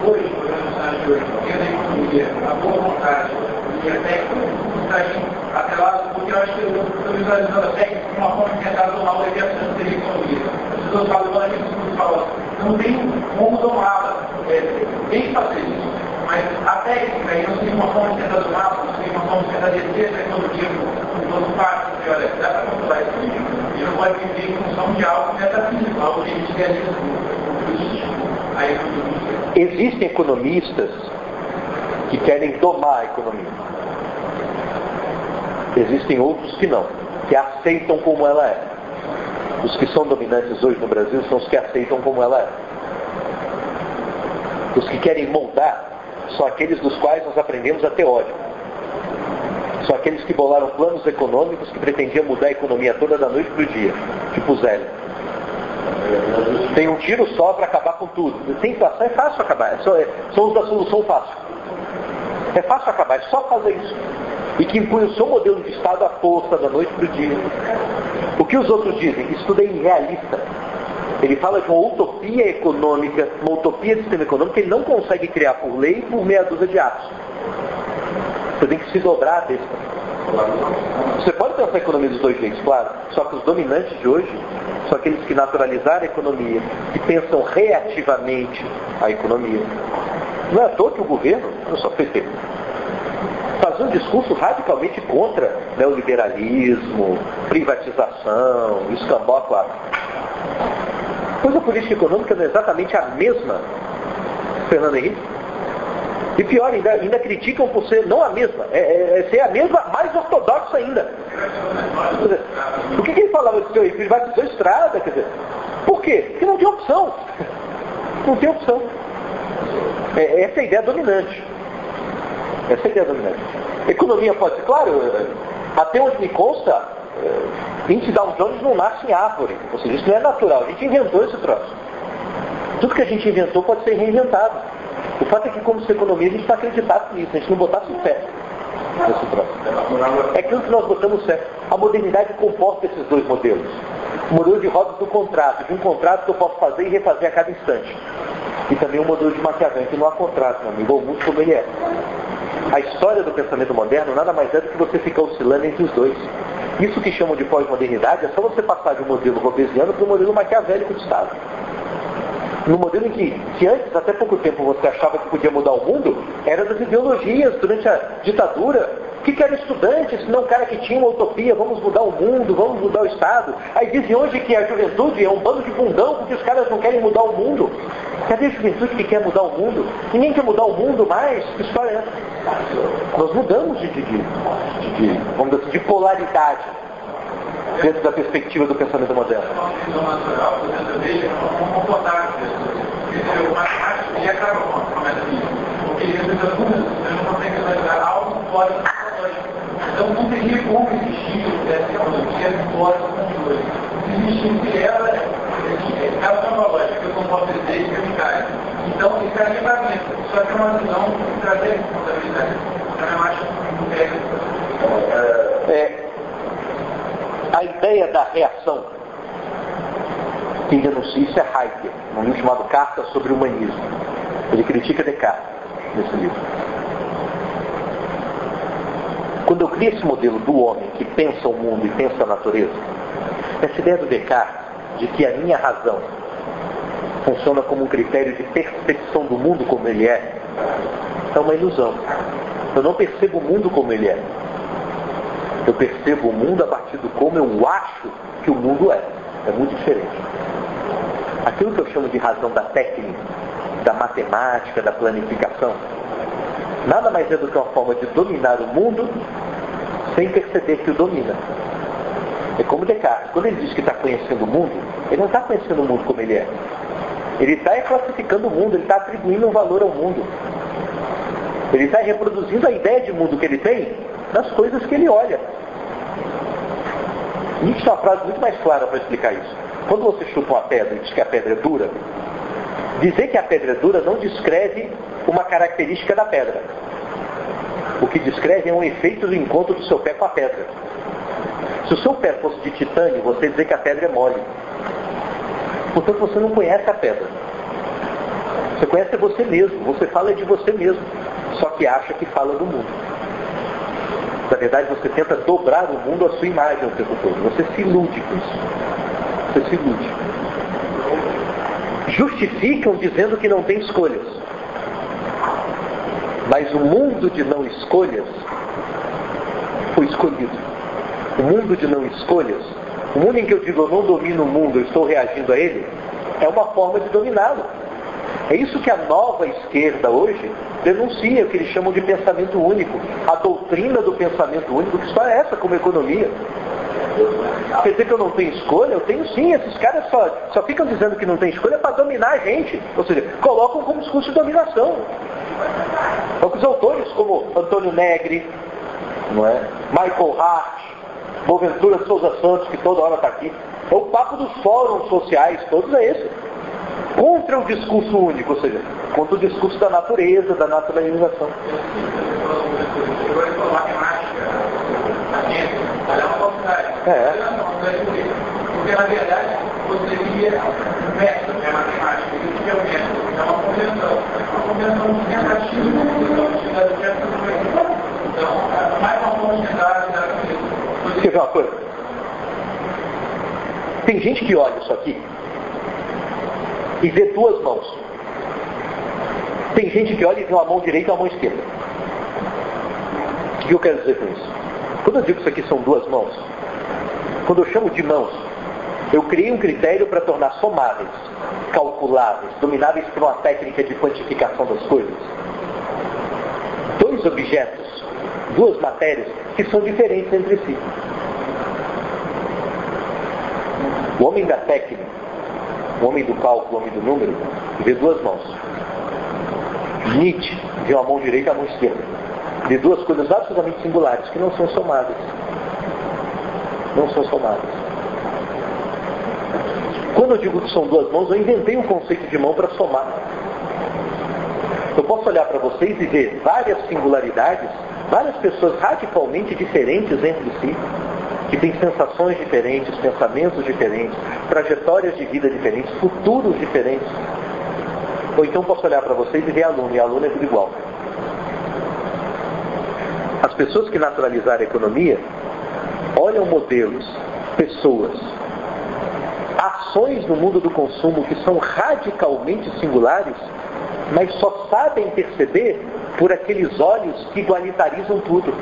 [SPEAKER 3] hoje, o hoje, a economia, a boa vontade e até está atrelado, porque eu acho que eu estou visualizando até que uma forma de tentar domar o efeito da economia. As pessoas falam, quando a gente fala, não tem como domá-la, é, tem que fazer isso. Mas a técnica, aí não tem uma forma de tentar domá-la, não tem uma forma de tentar descer essa economia com todo o parte, porque olha, dá para controlar isso e não pode viver em função de algo metafísico, algo que a gente a economia.
[SPEAKER 1] Existem economistas que querem domar a economia. Existem outros que não, que aceitam como ela é. Os que são dominantes hoje no Brasil são os que aceitam como ela é. Os que querem moldar são aqueles dos quais nós aprendemos a ódio. São aqueles que bolaram planos econômicos que pretendiam mudar a economia toda da noite para o dia, tipo Zélio. Tem um tiro só para acabar com tudo. Tem inflação, é fácil acabar. É é, somos da solução fácil. É fácil acabar, é só fazer isso. E que impõe o seu modelo de Estado à força da noite para o dia. O que os outros dizem? Isso tudo é irrealista. Ele fala de uma utopia econômica, uma utopia de sistema econômico que ele não consegue criar por lei e por meia dúzia de atos. Você tem que se dobrar a besta. Você pode pensar a economia dos dois jeitos, claro. Só que os dominantes de hoje são aqueles que naturalizaram a economia, que pensam reativamente a economia. Não é à toa que o governo, olha só, PT, faz um discurso radicalmente contra neoliberalismo, privatização, escambau a Pois a política econômica não é exatamente a mesma, Fernando Henrique? E pior, ainda, ainda criticam por ser não a mesma, é, é, é ser a mesma, mais ortodoxa ainda. Por que, que ele falava de ele privatizou estrada? Quer dizer, por quê? Porque não tem opção. Não tem opção. É, essa é a ideia dominante. Essa é a ideia dominante. Economia pode claro, até onde me consta, índice Dow Jones não nasce em árvore. Ou seja, isso não é natural. A gente inventou esse troço. Tudo que a gente inventou pode ser reinventado. O fato é que, como economia, a gente está acreditado nisso, a gente não botasse fé nesse troço. É aquilo que nós botamos fé. A modernidade comporta esses dois modelos. O modelo de rodas do contrato, de um contrato que eu posso fazer e refazer a cada instante. E também o modelo de Maquiavel, que não há contrato, meu amigo, o mundo como ele é. A história do pensamento moderno nada mais é do que você ficar oscilando entre os dois. Isso que chamam de pós-modernidade é só você passar de um modelo robesiano para um modelo maquiavélico de Estado no modelo em que, se antes, até pouco tempo, você achava que podia mudar o mundo, era das ideologias durante a ditadura. Que, que era estudante, se não um cara que tinha uma utopia, vamos mudar o mundo, vamos mudar o Estado. Aí dizem hoje que a juventude é um bando de bundão porque os caras não querem mudar o mundo. Cadê a juventude que quer mudar o mundo? Ninguém quer mudar o mundo mais? Que história é essa? Nós mudamos de, de, de, vamos dizer assim, de polaridade dentro da perspectiva do pensamento moderno.
[SPEAKER 3] Então não teria como existir essa economia fora do controle. Existindo ela, ela é uma lógica que eu não posso dizer cai. Então, isso é livramento. Só que é uma visão de trazer responsabilidade. Então, eu acho
[SPEAKER 1] que é, a ideia da reação. Quem denuncia isso é Heidegger, num livro chamado Carta sobre o Humanismo. Ele critica Descartes nesse livro. Quando eu crio esse modelo do homem que pensa o mundo e pensa a natureza, essa ideia do Descartes de que a minha razão funciona como um critério de percepção do mundo como ele é, é uma ilusão. Eu não percebo o mundo como ele é. Eu percebo o mundo a partir do como eu acho que o mundo é. É muito diferente. Aquilo que eu chamo de razão da técnica, da matemática, da planificação, nada mais é do que uma forma de dominar o mundo sem perceber que o domina. É como Descartes. Quando ele diz que está conhecendo o mundo, ele não está conhecendo o mundo como ele é. Ele está classificando o mundo, ele está atribuindo um valor ao mundo. Ele está reproduzindo a ideia de mundo que ele tem nas coisas que ele olha. Nietzsche tem uma frase muito mais clara para explicar isso. Quando você chuta uma pedra e diz que a pedra é dura, dizer que a pedra é dura não descreve uma característica da pedra. O que descreve é um efeito do encontro do seu pé com a pedra. Se o seu pé fosse de titânio, você dizer que a pedra é mole. Portanto, você não conhece a pedra. Você conhece você mesmo. Você fala de você mesmo. Só que acha que fala do mundo. Na verdade, você tenta dobrar o mundo à sua imagem o tempo todo. Você se ilude com isso. Você se ilude. Justificam dizendo que não tem escolhas. Mas o mundo de não escolhas foi escolhido. O mundo de não escolhas, o mundo em que eu digo eu não domino o mundo, eu estou reagindo a ele, é uma forma de dominá-lo. É isso que a nova esquerda hoje denuncia, o que eles chamam de pensamento único. A doutrina do pensamento único, que só é essa como economia. Quer dizer que eu não tenho escolha? Eu tenho sim. Esses caras só, só ficam dizendo que não tem escolha para dominar a gente. Ou seja, colocam como discurso de dominação. Os autores como Antônio Negri, não é? Michael Hart, Boaventura Souza Santos, que toda hora está aqui. É o papo dos fóruns sociais, todos é esse. Contra o discurso único, ou seja, contra o discurso da natureza, da naturalização. É. Porque, na verdade, você via o método, né, matemática, isso que é o método, é uma convenção. Uma convenção tentativa de Então, mais uma oportunidade da Quer ver uma coisa? Tem gente que olha isso aqui e vê duas mãos. Tem gente que olha e vê uma mão direita e uma mão esquerda. O que eu quero dizer com isso? Quando eu digo que isso aqui são duas mãos, quando eu chamo de mãos, eu criei um critério para tornar somáveis, calculáveis, domináveis por uma técnica de quantificação das coisas. Dois objetos, duas matérias que são diferentes entre si. O homem da técnica, o homem do cálculo, o homem do número, vê duas mãos. Nietzsche vê uma mão direita e a mão esquerda. Vê duas coisas absolutamente singulares que não são somadas não são somadas. Quando eu digo que são duas mãos, eu inventei um conceito de mão para somar. Eu posso olhar para vocês e ver várias singularidades, várias pessoas radicalmente diferentes entre si, que têm sensações diferentes, pensamentos diferentes, trajetórias de vida diferentes, futuros diferentes. Ou então posso olhar para vocês e ver aluno, e aluno é tudo igual. As pessoas que naturalizaram a economia olham modelos, pessoas, ações no mundo do consumo que são radicalmente singulares, mas só sabem perceber por aqueles olhos que igualitarizam tudo.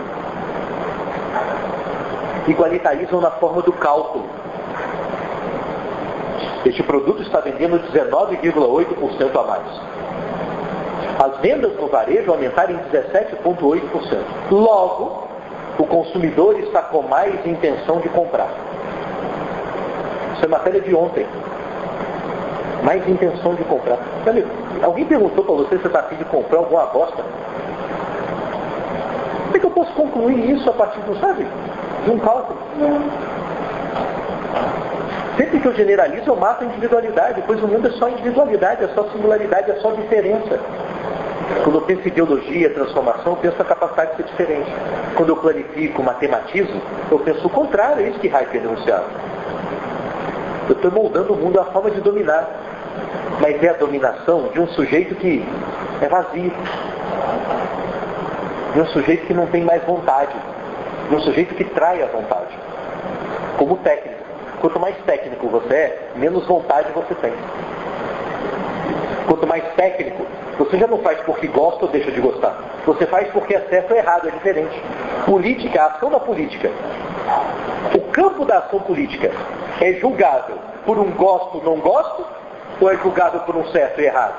[SPEAKER 1] Igualitarizam na forma do cálculo. Este produto está vendendo 19,8% a mais. As vendas no varejo aumentaram em 17,8%. Logo, o consumidor está com mais intenção de comprar. Isso é matéria de ontem. Mais intenção de comprar. Sabe, alguém perguntou para você se você está afim de comprar alguma bosta? Como é que eu posso concluir isso a partir do, sabe, de um cálculo? Sempre que eu generalizo, eu mato a individualidade, pois o mundo é só individualidade, é só singularidade, é só diferença. Quando eu penso em ideologia, transformação, eu penso na capacidade de ser diferente. Quando eu planifico, matematizo, eu penso o contrário, é isso que Heidegger denunciava. Eu estou moldando o mundo à forma de dominar. Mas é a dominação de um sujeito que é vazio. De um sujeito que não tem mais vontade. De um sujeito que trai a vontade. Como técnico. Quanto mais técnico você é, menos vontade você tem. Quanto mais técnico, você já não faz porque gosta ou deixa de gostar. Você faz porque é certo ou errado, é diferente. Política, a ação da política. O campo da ação política é julgável por um gosto ou não gosto, ou é julgável por um certo e errado?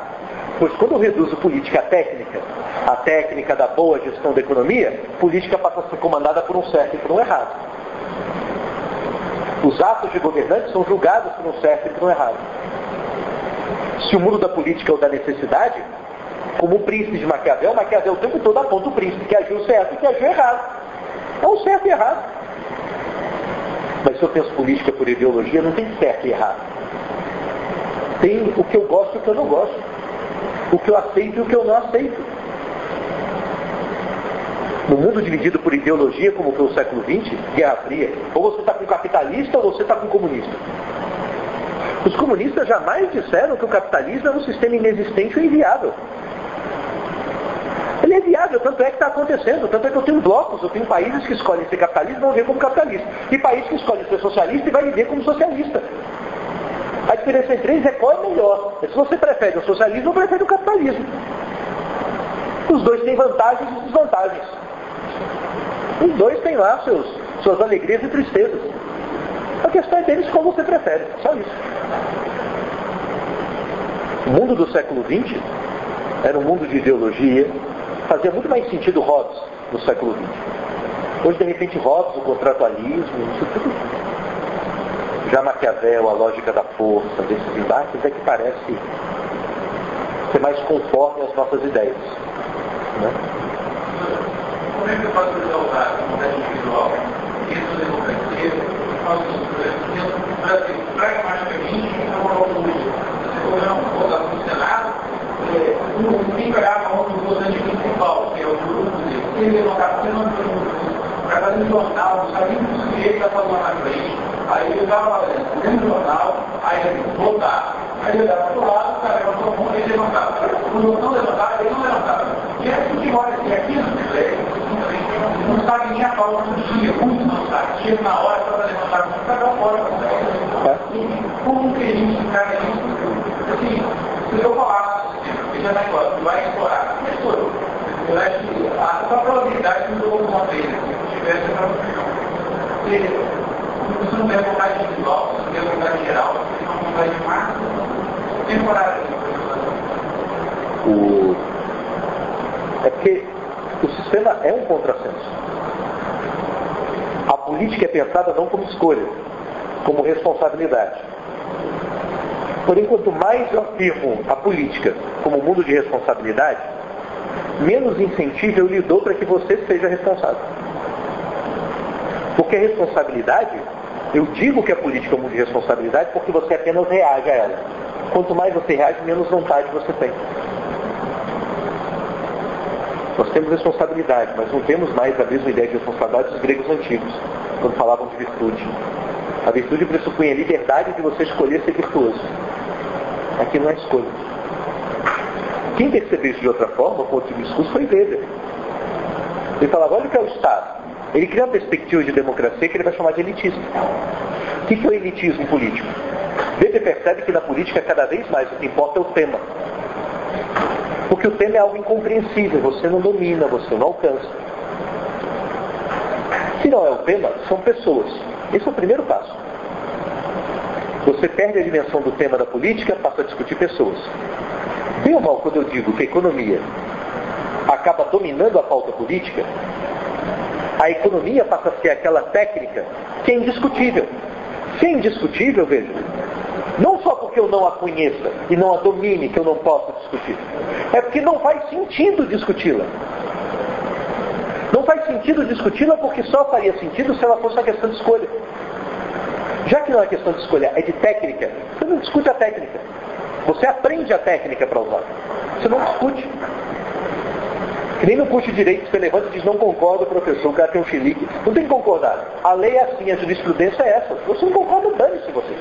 [SPEAKER 1] Pois quando eu reduzo política à técnica, a técnica da boa gestão da economia, política passa a ser comandada por um certo e por um errado. Os atos de governantes são julgados por um certo e por um errado. Se o mundo da política é o da necessidade, como o príncipe de Maquiavel, Maquiavel o tempo todo aponta o príncipe que agiu certo e que agiu errado. É um certo e errado. Mas se eu penso política por ideologia, não tem certo e errado. Tem o que eu gosto e o que eu não gosto. O que eu aceito e o que eu não aceito. No mundo dividido por ideologia, como foi o século XX, Guerra Fria, ou você está com capitalista ou você está com comunista. Os comunistas jamais disseram que o capitalismo é um sistema inexistente ou inviável. Ele é viável, tanto é que está acontecendo. Tanto é que eu tenho blocos, eu tenho países que escolhem ser capitalistas e vão ver como capitalista. E países que escolhem ser socialista e vai viver como socialista. A diferença entre eles é qual é melhor. É se você prefere o socialismo ou prefere o capitalismo. Os dois têm vantagens e desvantagens. Os dois têm lá seus, suas alegrias e tristezas. A questão é deles como você prefere. Só isso. O mundo do século XX era um mundo de ideologia, fazia muito mais sentido Hobbes no século XX. Hoje, de repente, Hobbes, o contratualismo, isso tudo. Já Maquiavel, a lógica da força, desses embates, é que parece ser mais conforme às nossas ideias. Né? Como é que eu posso usar a individual? Isso democracia, pragmaticamente, é uma autonomia. Se eu votar no Senado, ninguém olhava onde o votante principal, que é o grupo dele. Se ele levantar, você não fazer um jornal, sabia que o sujeito está falando na frente. Aí ele estava fazendo um jornal, aí ele votar. Aí ele olhava para o lado, o cara levantou a mão e ele levantava. Quando não levantava, ele não levantava. E é assim que olha assim, aqui no não sabe nem a pauta do dia, muito não sabe. Chega na hora para levantar, cada fora. Como que a gente encara isso? Assim, se eu falasse esse negócio, vai explorar, não explorou. Eu acho que a probabilidade que eu uma tivesse uma Isso não é vontade individual, isso não é vontade geral, uma vontade máxima, temporária. O... É porque o sistema é um contrassenso. A política é pensada não como escolha, como responsabilidade. Porém, quanto mais eu afirmo a política como mundo de responsabilidade, menos incentivo eu lhe dou para que você seja responsável. Porque a responsabilidade, eu digo que a política é mundo de responsabilidade porque você apenas reage a ela. Quanto mais você reage, menos vontade você tem. Nós temos responsabilidade, mas não temos mais a mesma ideia de responsabilidade dos gregos antigos, quando falavam de virtude. A virtude pressupunha a liberdade de você escolher ser virtuoso. Aqui não é escolha. Quem percebeu isso de outra forma, com outro discurso, foi Weber. Ele falava, olha o que é o Estado. Ele cria uma perspectiva de democracia que ele vai chamar de elitismo. O que é o elitismo político? Weber percebe que na política, cada vez mais, o que importa é o tema. Porque o tema é algo incompreensível, você não domina, você não alcança. Se não é o tema, são pessoas. Esse é o primeiro passo. Você perde a dimensão do tema da política, passa a discutir pessoas. Bem ou mal, quando eu digo que a economia acaba dominando a pauta política, a economia passa a ser aquela técnica que é indiscutível. Se é indiscutível, veja, não só porque eu não a conheça e não a domine que eu não posso discutir, é porque não faz sentido discuti-la. Não faz sentido discuti-la porque só faria sentido se ela fosse uma questão de escolha. Já que não é questão de escolha, é de técnica, você não discute a técnica. Você aprende a técnica para usar. Você não discute. Que nem no curso de direito você levanta e diz, não concordo, professor, o cara tem um chilique. Não tem que concordar. A lei é assim, a jurisprudência é essa. Você não concorda, dane-se você.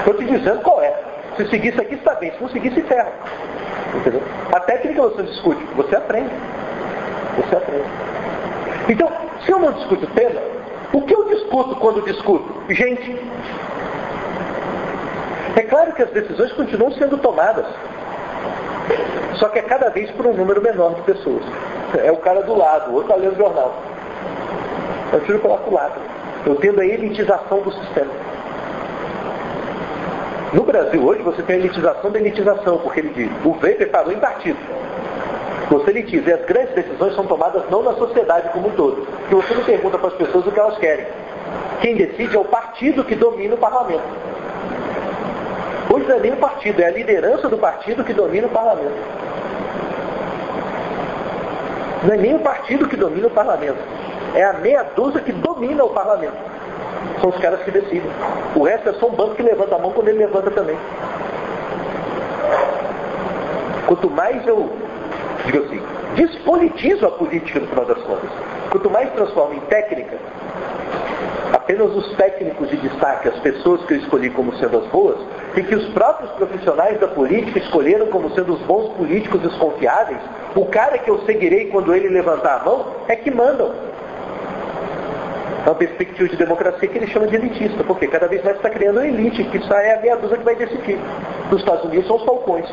[SPEAKER 1] Estou te dizendo qual é. Se seguir isso aqui, está bem. Se não seguir, se ferra. Entendeu? A técnica você discute, você aprende. Você aprende. Então, se eu não discuto tema, o que eu discuto quando discuto? Gente. É claro que as decisões continuam sendo tomadas. Só que é cada vez por um número menor de pessoas. É o cara do lado, o outro está lendo o jornal. Eu tiro pela lado. Eu tendo a elitização do sistema. No Brasil hoje você tem a elitização da elitização, porque ele diz, o Weber parou em partido. Você elitiza. E as grandes decisões são tomadas não na sociedade como um todo. Porque você não pergunta para as pessoas o que elas querem. Quem decide é o partido que domina o parlamento. Não nem o partido, é a liderança do partido que domina o parlamento. Não é nem o partido que domina o parlamento. É a meia dúzia que domina o parlamento. São os caras que decidem. O resto é só um banco que levanta a mão quando ele levanta também. Quanto mais eu, digo assim, despolitizo a política no final das contas, quanto mais transformo em técnica, apenas os técnicos de destaque, as pessoas que eu escolhi como sendo as boas, e que os próprios profissionais da política escolheram como sendo os bons políticos desconfiáveis, o cara que eu seguirei quando ele levantar a mão, é que mandam. É uma perspectiva de democracia que ele chama de elitista, porque cada vez mais está criando uma elite, que isso é a meia dúzia que vai decidir. Nos Estados Unidos são os falcões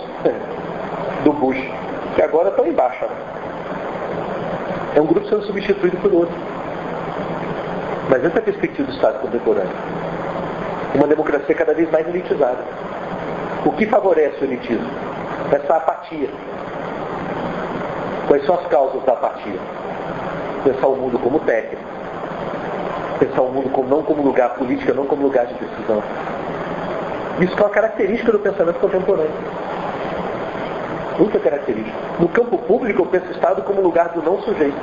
[SPEAKER 1] do Bush, que agora estão embaixo. Né? É um grupo sendo substituído por outro. Mas essa é a perspectiva do Estado contemporâneo. Uma democracia cada vez mais elitizada. O que favorece o elitismo? Essa apatia. Quais são as causas da apatia? Pensar o mundo como técnico. Pensar o mundo como, não como lugar político, não como lugar de decisão. Isso é uma característica do pensamento contemporâneo. Muita característica. No campo público, eu penso o Estado como lugar do não sujeito.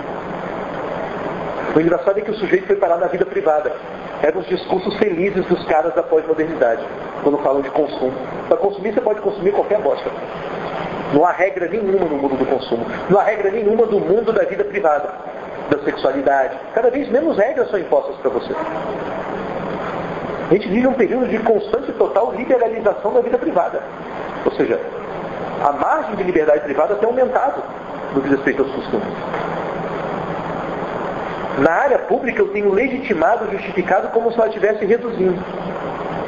[SPEAKER 1] O engraçado é que o sujeito foi parar na vida privada. Eram os discursos felizes dos caras da pós-modernidade, quando falam de consumo. Para consumir, você pode consumir qualquer bosta. Não há regra nenhuma no mundo do consumo. Não há regra nenhuma do mundo da vida privada, da sexualidade. Cada vez menos regras são impostas para você. A gente vive um período de constante e total liberalização da vida privada. Ou seja, a margem de liberdade privada tem aumentado no que diz respeito aos costumes. Na área pública eu tenho legitimado, justificado como se ela estivesse reduzindo.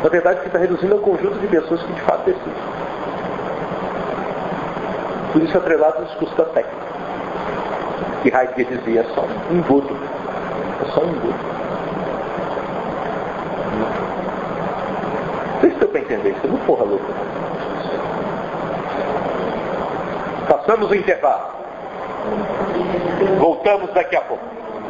[SPEAKER 1] Na verdade, que está reduzindo é o conjunto de pessoas que de fato decidem. Por isso atrelado ao discurso da técnica. Que Heidegger dizia, é só um embudo. É só um embudo. Não sei se deu para entender, isso é muito porra louca. Passamos o intervalo. Voltamos daqui a pouco.